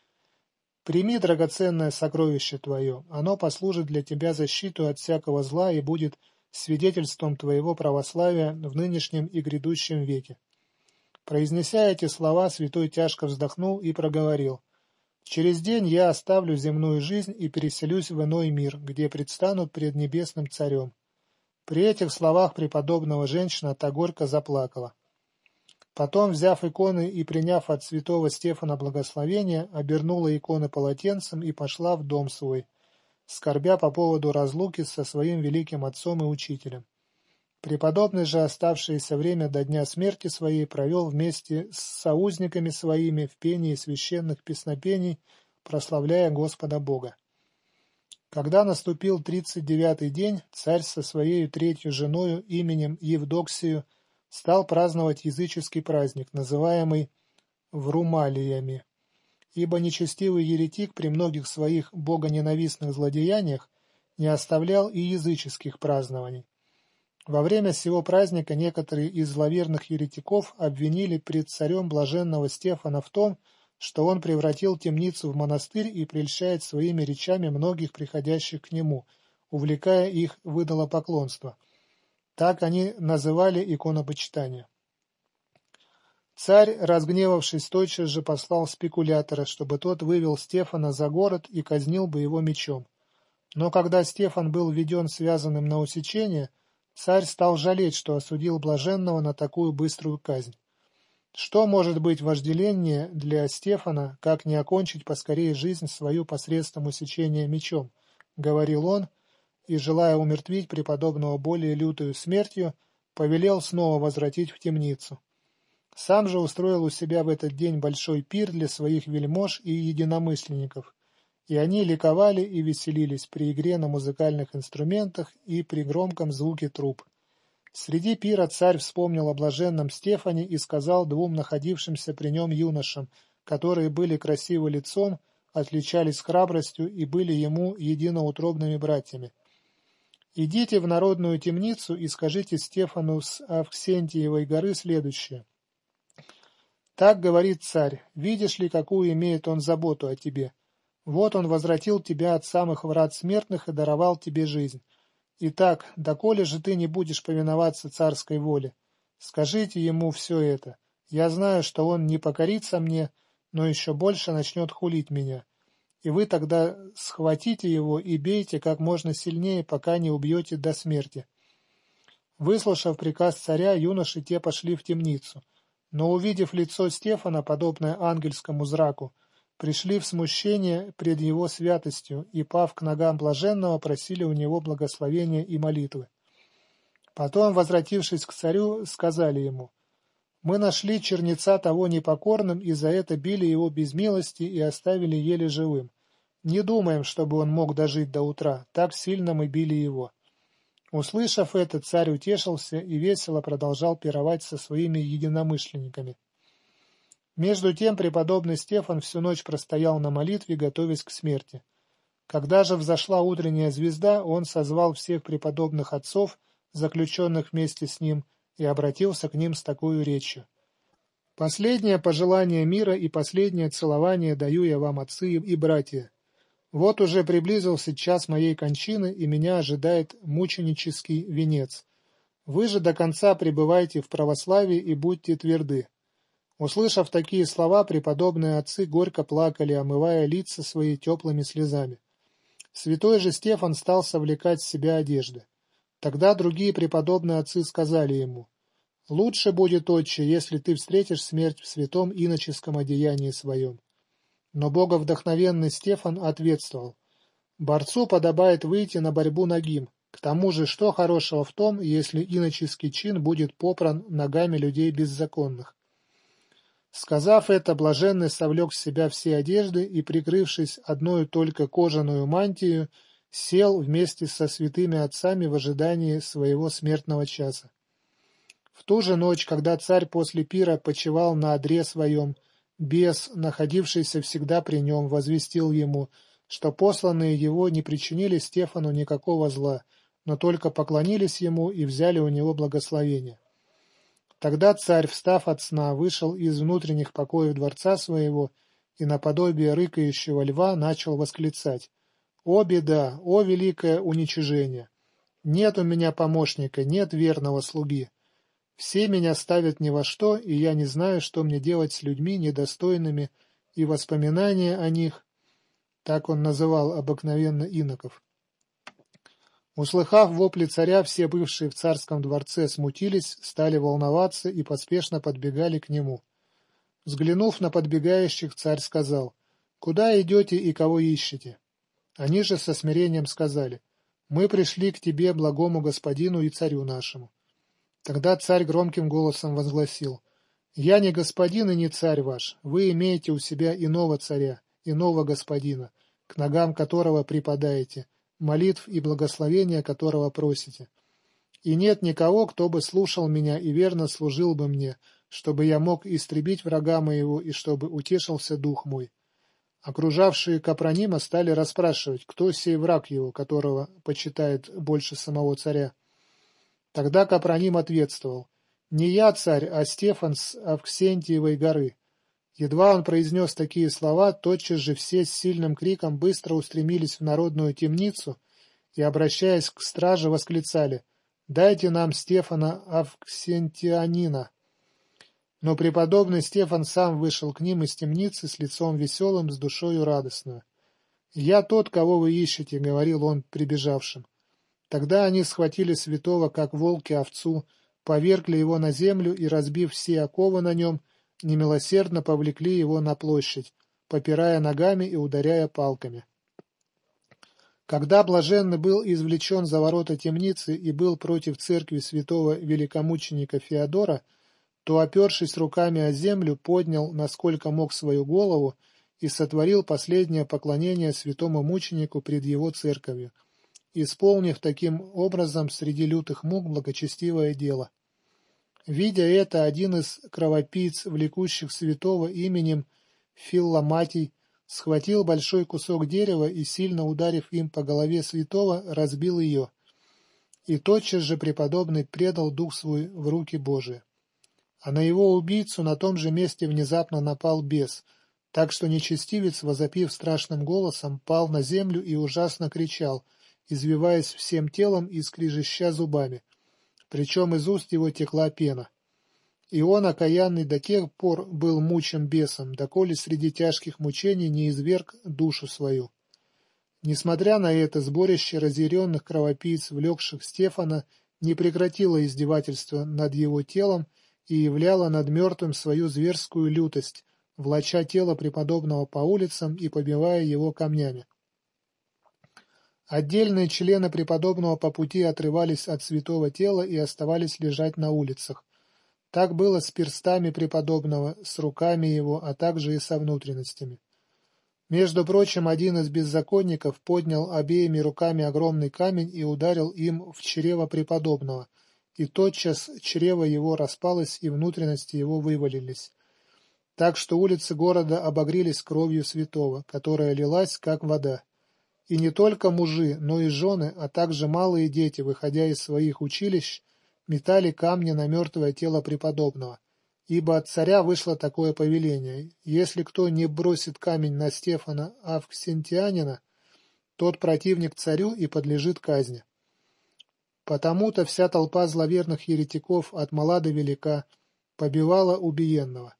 «Прими драгоценное сокровище твое, оно послужит для тебя защиту от всякого зла и будет свидетельством твоего православия в нынешнем и грядущем веке». Произнеся эти слова, святой тяжко вздохнул и проговорил, Через день я оставлю земную жизнь и переселюсь в иной мир, где предстану пред небесным царем. При этих словах преподобного женщина та горько заплакала. Потом, взяв иконы и приняв от святого Стефана благословение, обернула иконы полотенцем и пошла в дом свой, скорбя по поводу разлуки со своим великим отцом и учителем. Преподобный же оставшееся время до дня смерти своей провел вместе с соузниками своими в пении священных песнопений, прославляя Господа Бога. Когда наступил тридцать девятый день, царь со своей третью женою именем Евдоксию стал праздновать языческий праздник, называемый Врумалиями, ибо нечестивый еретик при многих своих богоненавистных злодеяниях не оставлял и языческих празднований. Во время сего праздника некоторые из зловерных еретиков обвинили пред царем блаженного Стефана в том, что он превратил темницу в монастырь и прельщает своими речами многих приходящих к нему, увлекая их в идолопоклонство. Так они называли иконопочитание. Царь, разгневавшись, тотчас же послал спекулятора, чтобы тот вывел Стефана за город и казнил бы его мечом. Но когда Стефан был введен связанным на усечение, Царь стал жалеть, что осудил блаженного на такую быструю казнь. Что может быть вожделеннее для Стефана, как не окончить поскорее жизнь свою посредством усечения мечом, говорил он, и, желая умертвить преподобного более лютую смертью, повелел снова возвратить в темницу. Сам же устроил у себя в этот день большой пир для своих вельмож и единомысленников, и они ликовали и веселились при игре на музыкальных инструментах и при громком звуке труб. Среди пира царь вспомнил о блаженном Стефане и сказал двум находившимся при нем юношам, которые были красивы лицом, отличались храбростью и были ему единоутробными братьями. «Идите в народную темницу и скажите Стефану с Авксентиевой горы следующее. Так говорит царь, видишь ли, какую имеет он заботу о тебе. Вот он возвратил тебя от самых врат смертных и даровал тебе жизнь. Итак, доколе же ты не будешь повиноваться царской воле? Скажите ему все это. Я знаю, что он не покорится мне, но еще больше начнет хулить меня. И вы тогда схватите его и бейте как можно сильнее, пока не убьете до смерти. Выслушав приказ царя, юноши те пошли в темницу. Но увидев лицо Стефана, подобное ангельскому зраку, пришли в смущение пред его святостью и, пав к ногам блаженного, просили у него благословения и молитвы. Потом, возвратившись к царю, сказали ему, «Мы нашли черница того непокорным, и за это били его без милости и оставили еле живым. Не думаем, чтобы он мог дожить до утра, так сильно мы били его». Услышав это, царь утешился и весело продолжал пировать со своими единомышленниками. Между тем преподобный Стефан всю ночь простоял на молитве, готовясь к смерти. Когда же взошла утренняя звезда, он созвал всех преподобных отцов, заключенных вместе с ним, и обратился к ним с такой речью. «Последнее пожелание мира и последнее целование даю я вам, отцы и братья. Вот уже приблизился час моей кончины, и меня ожидает мученический венец. Вы же до конца пребывайте в православии и будьте тверды. Услышав такие слова, преподобные отцы горько плакали, омывая лица свои теплыми слезами. Святой же Стефан стал совлекать с себя одежды. Тогда другие преподобные отцы сказали ему, «Лучше будет, отче, если ты встретишь смерть в святом иноческом одеянии своем». Но боговдохновенный Стефан ответствовал, «Борцу подобает выйти на борьбу ногим. К тому же, что хорошего в том, если иноческий чин будет попран ногами людей беззаконных? Сказав это, блаженный совлек с себя все одежды и, прикрывшись одной только кожаную мантию, сел вместе со святыми отцами в ожидании своего смертного часа. В ту же ночь, когда царь после пира почевал на одре своем, бес, находившийся всегда при нем, возвестил ему, что посланные его не причинили Стефану никакого зла, но только поклонились ему и взяли у него благословение. Тогда царь, встав от сна, вышел из внутренних покоев дворца своего и наподобие рыкающего льва начал восклицать «О беда! О великое уничижение! Нет у меня помощника, нет верного слуги! Все меня ставят ни во что, и я не знаю, что мне делать с людьми недостойными, и воспоминания о них...» Так он называл обыкновенно иноков. Услыхав вопли царя, все бывшие в царском дворце смутились, стали волноваться и поспешно подбегали к нему. Взглянув на подбегающих, царь сказал, «Куда идете и кого ищете?» Они же со смирением сказали, «Мы пришли к тебе, благому господину и царю нашему». Тогда царь громким голосом возгласил, «Я не господин и не царь ваш, вы имеете у себя иного царя, иного господина, к ногам которого припадаете, молитв и благословения которого просите. И нет никого, кто бы слушал меня и верно служил бы мне, чтобы я мог истребить врага моего и чтобы утешился дух мой. Окружавшие Капронима стали расспрашивать, кто сей враг его, которого почитает больше самого царя. Тогда Капроним ответствовал, «Не я царь, а Стефан с Авксентиевой горы». Едва он произнес такие слова, тотчас же все с сильным криком быстро устремились в народную темницу и, обращаясь к страже, восклицали «Дайте нам Стефана Авксентианина!» Но преподобный Стефан сам вышел к ним из темницы с лицом веселым, с душою радостную. «Я тот, кого вы ищете», — говорил он прибежавшим. Тогда они схватили святого, как волки овцу, повергли его на землю и, разбив все оковы на нем, немилосердно повлекли его на площадь, попирая ногами и ударяя палками. Когда блаженный был извлечен за ворота темницы и был против церкви святого великомученика Феодора, то, опершись руками о землю, поднял, насколько мог, свою голову и сотворил последнее поклонение святому мученику пред его церковью, исполнив таким образом среди лютых мук благочестивое дело. Видя это, один из кровопийц, влекущих святого именем Филломатий, схватил большой кусок дерева и, сильно ударив им по голове святого, разбил ее. И тотчас же преподобный предал дух свой в руки Божии. А на его убийцу на том же месте внезапно напал бес, так что нечестивец, возопив страшным голосом, пал на землю и ужасно кричал, извиваясь всем телом и скрижища зубами причем из уст его текла пена. И он, окаянный, до тех пор был мучен бесом, доколе среди тяжких мучений не изверг душу свою. Несмотря на это, сборище разъяренных кровопийц, влекших Стефана, не прекратило издевательство над его телом и являло над мертвым свою зверскую лютость, влача тело преподобного по улицам и побивая его камнями. Отдельные члены преподобного по пути отрывались от святого тела и оставались лежать на улицах. Так было с перстами преподобного, с руками его, а также и со внутренностями. Между прочим, один из беззаконников поднял обеими руками огромный камень и ударил им в чрево преподобного, и тотчас чрево его распалось и внутренности его вывалились. так что улицы города обогрелись кровью святого, которая лилась, как вода. И не только мужи, но и жены, а также малые дети, выходя из своих училищ, метали камни на мертвое тело преподобного, ибо от царя вышло такое повеление. Если кто не бросит камень на Стефана Авксентианина, тот противник царю и подлежит казни. Потому-то вся толпа зловерных еретиков от мала до велика побивала убиенного.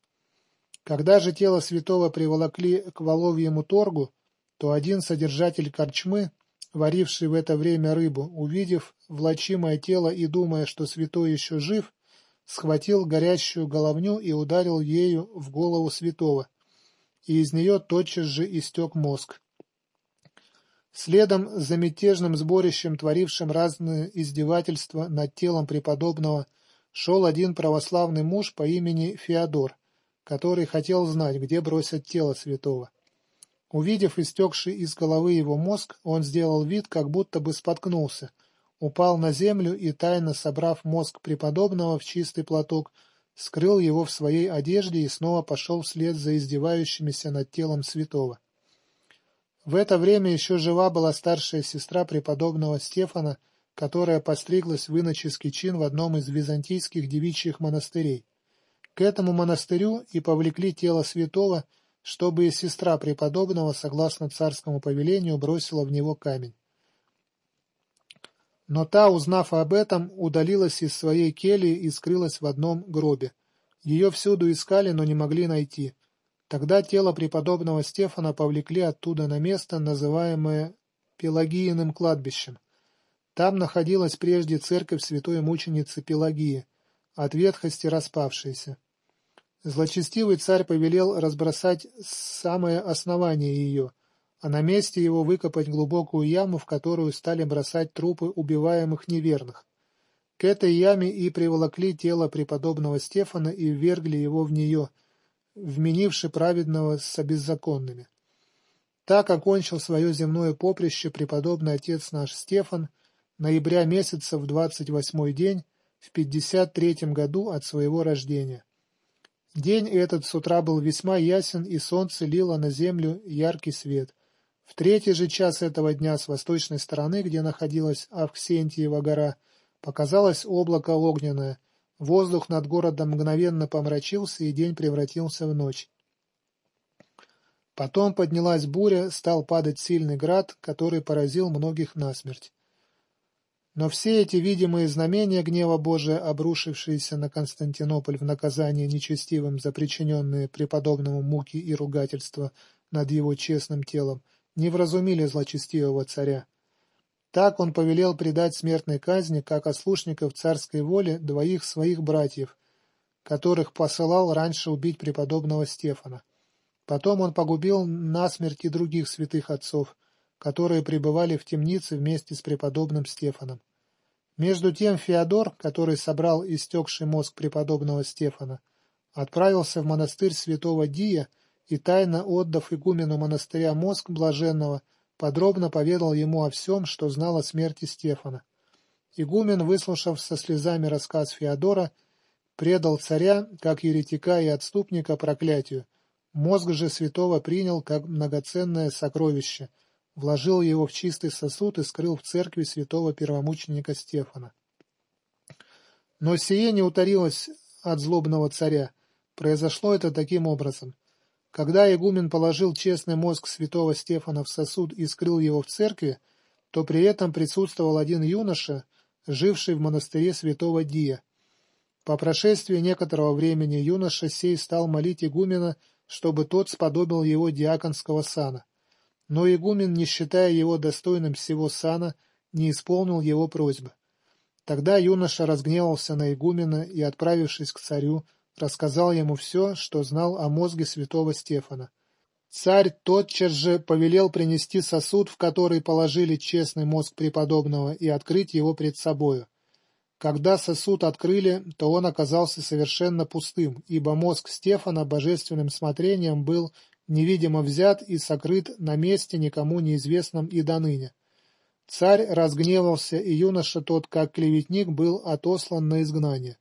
Когда же тело святого приволокли к Воловьему торгу, то один содержатель корчмы, варивший в это время рыбу, увидев влачимое тело и думая, что святой еще жив, схватил горящую головню и ударил ею в голову святого, и из нее тотчас же истек мозг. Следом за мятежным сборищем, творившим разные издевательства над телом преподобного, шел один православный муж по имени Феодор, который хотел знать, где бросят тело святого. Увидев истекший из головы его мозг, он сделал вид, как будто бы споткнулся, упал на землю и, тайно собрав мозг преподобного в чистый платок, скрыл его в своей одежде и снова пошел вслед за издевающимися над телом святого. В это время еще жива была старшая сестра преподобного Стефана, которая постриглась в иноческий чин в одном из византийских девичьих монастырей. К этому монастырю и повлекли тело святого, чтобы и сестра преподобного, согласно царскому повелению, бросила в него камень. Но та, узнав об этом, удалилась из своей кельи и скрылась в одном гробе. Ее всюду искали, но не могли найти. Тогда тело преподобного Стефана повлекли оттуда на место, называемое Пелагииным кладбищем. Там находилась прежде церковь святой мученицы Пелагии, от ветхости распавшаяся. Злочестивый царь повелел разбросать самое основание ее, а на месте его выкопать глубокую яму, в которую стали бросать трупы убиваемых неверных. К этой яме и приволокли тело преподобного Стефана и ввергли его в нее, вменивши праведного с обеззаконными. Так окончил свое земное поприще преподобный отец наш Стефан ноября месяца в двадцать восьмой день в пятьдесят третьем году от своего рождения. День этот с утра был весьма ясен, и солнце лило на землю яркий свет. В третий же час этого дня с восточной стороны, где находилась Авксентиева гора, показалось облако огненное. Воздух над городом мгновенно помрачился, и день превратился в ночь. Потом поднялась буря, стал падать сильный град, который поразил многих насмерть. Но все эти видимые знамения гнева Божия, обрушившиеся на Константинополь в наказание нечестивым за причиненные преподобному муки и ругательства над его честным телом, не вразумили злочестивого царя. Так он повелел предать смертной казни, как ослушников царской воли, двоих своих братьев, которых посылал раньше убить преподобного Стефана. Потом он погубил насмерть и других святых отцов, которые пребывали в темнице вместе с преподобным Стефаном. Между тем Феодор, который собрал истекший мозг преподобного Стефана, отправился в монастырь святого Дия и, тайно отдав игумену монастыря мозг блаженного, подробно поведал ему о всем, что знал о смерти Стефана. Игумен, выслушав со слезами рассказ Феодора, предал царя, как еретика и отступника, проклятию. Мозг же святого принял как многоценное сокровище — вложил его в чистый сосуд и скрыл в церкви святого первомученика Стефана. Но сие не утарилось от злобного царя. Произошло это таким образом. Когда игумен положил честный мозг святого Стефана в сосуд и скрыл его в церкви, то при этом присутствовал один юноша, живший в монастыре святого Дия. По прошествии некоторого времени юноша сей стал молить игумена, чтобы тот сподобил его диаконского сана. Но игумен, не считая его достойным всего сана, не исполнил его просьбы. Тогда юноша разгневался на игумена и, отправившись к царю, рассказал ему все, что знал о мозге святого Стефана. Царь тотчас же повелел принести сосуд, в который положили честный мозг преподобного, и открыть его пред собою. Когда сосуд открыли, то он оказался совершенно пустым, ибо мозг Стефана божественным смотрением был невидимо взят и сокрыт на месте никому неизвестном и доныне. Царь разгневался, и юноша тот, как клеветник, был отослан на изгнание.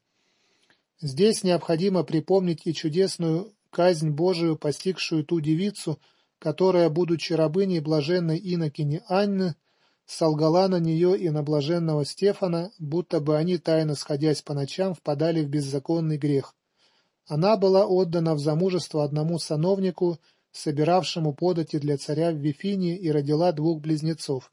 Здесь необходимо припомнить и чудесную казнь Божию, постигшую ту девицу, которая, будучи рабыней блаженной инокини Анны, солгала на нее и на блаженного Стефана, будто бы они, тайно сходясь по ночам, впадали в беззаконный грех. Она была отдана в замужество одному сановнику, собиравшему подати для царя в Вифинии, и родила двух близнецов.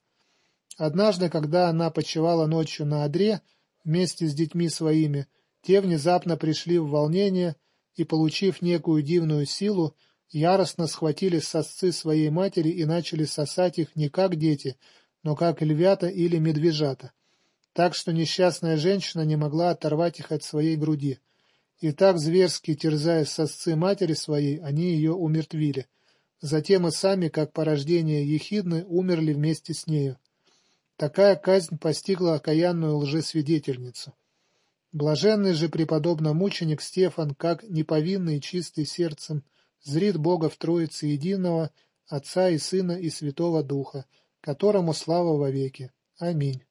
Однажды, когда она почивала ночью на одре вместе с детьми своими, те внезапно пришли в волнение и, получив некую дивную силу, яростно схватили сосцы своей матери и начали сосать их не как дети, но как львята или медвежата, так что несчастная женщина не могла оторвать их от своей груди. И так зверски терзая сосцы матери своей, они ее умертвили. Затем и сами, как порождение ехидны, умерли вместе с нею. Такая казнь постигла окаянную лжесвидетельницу. Блаженный же преподобно мученик Стефан, как неповинный и чистый сердцем, зрит Бога в Троице Единого, Отца и Сына и Святого Духа, которому слава вовеки. Аминь.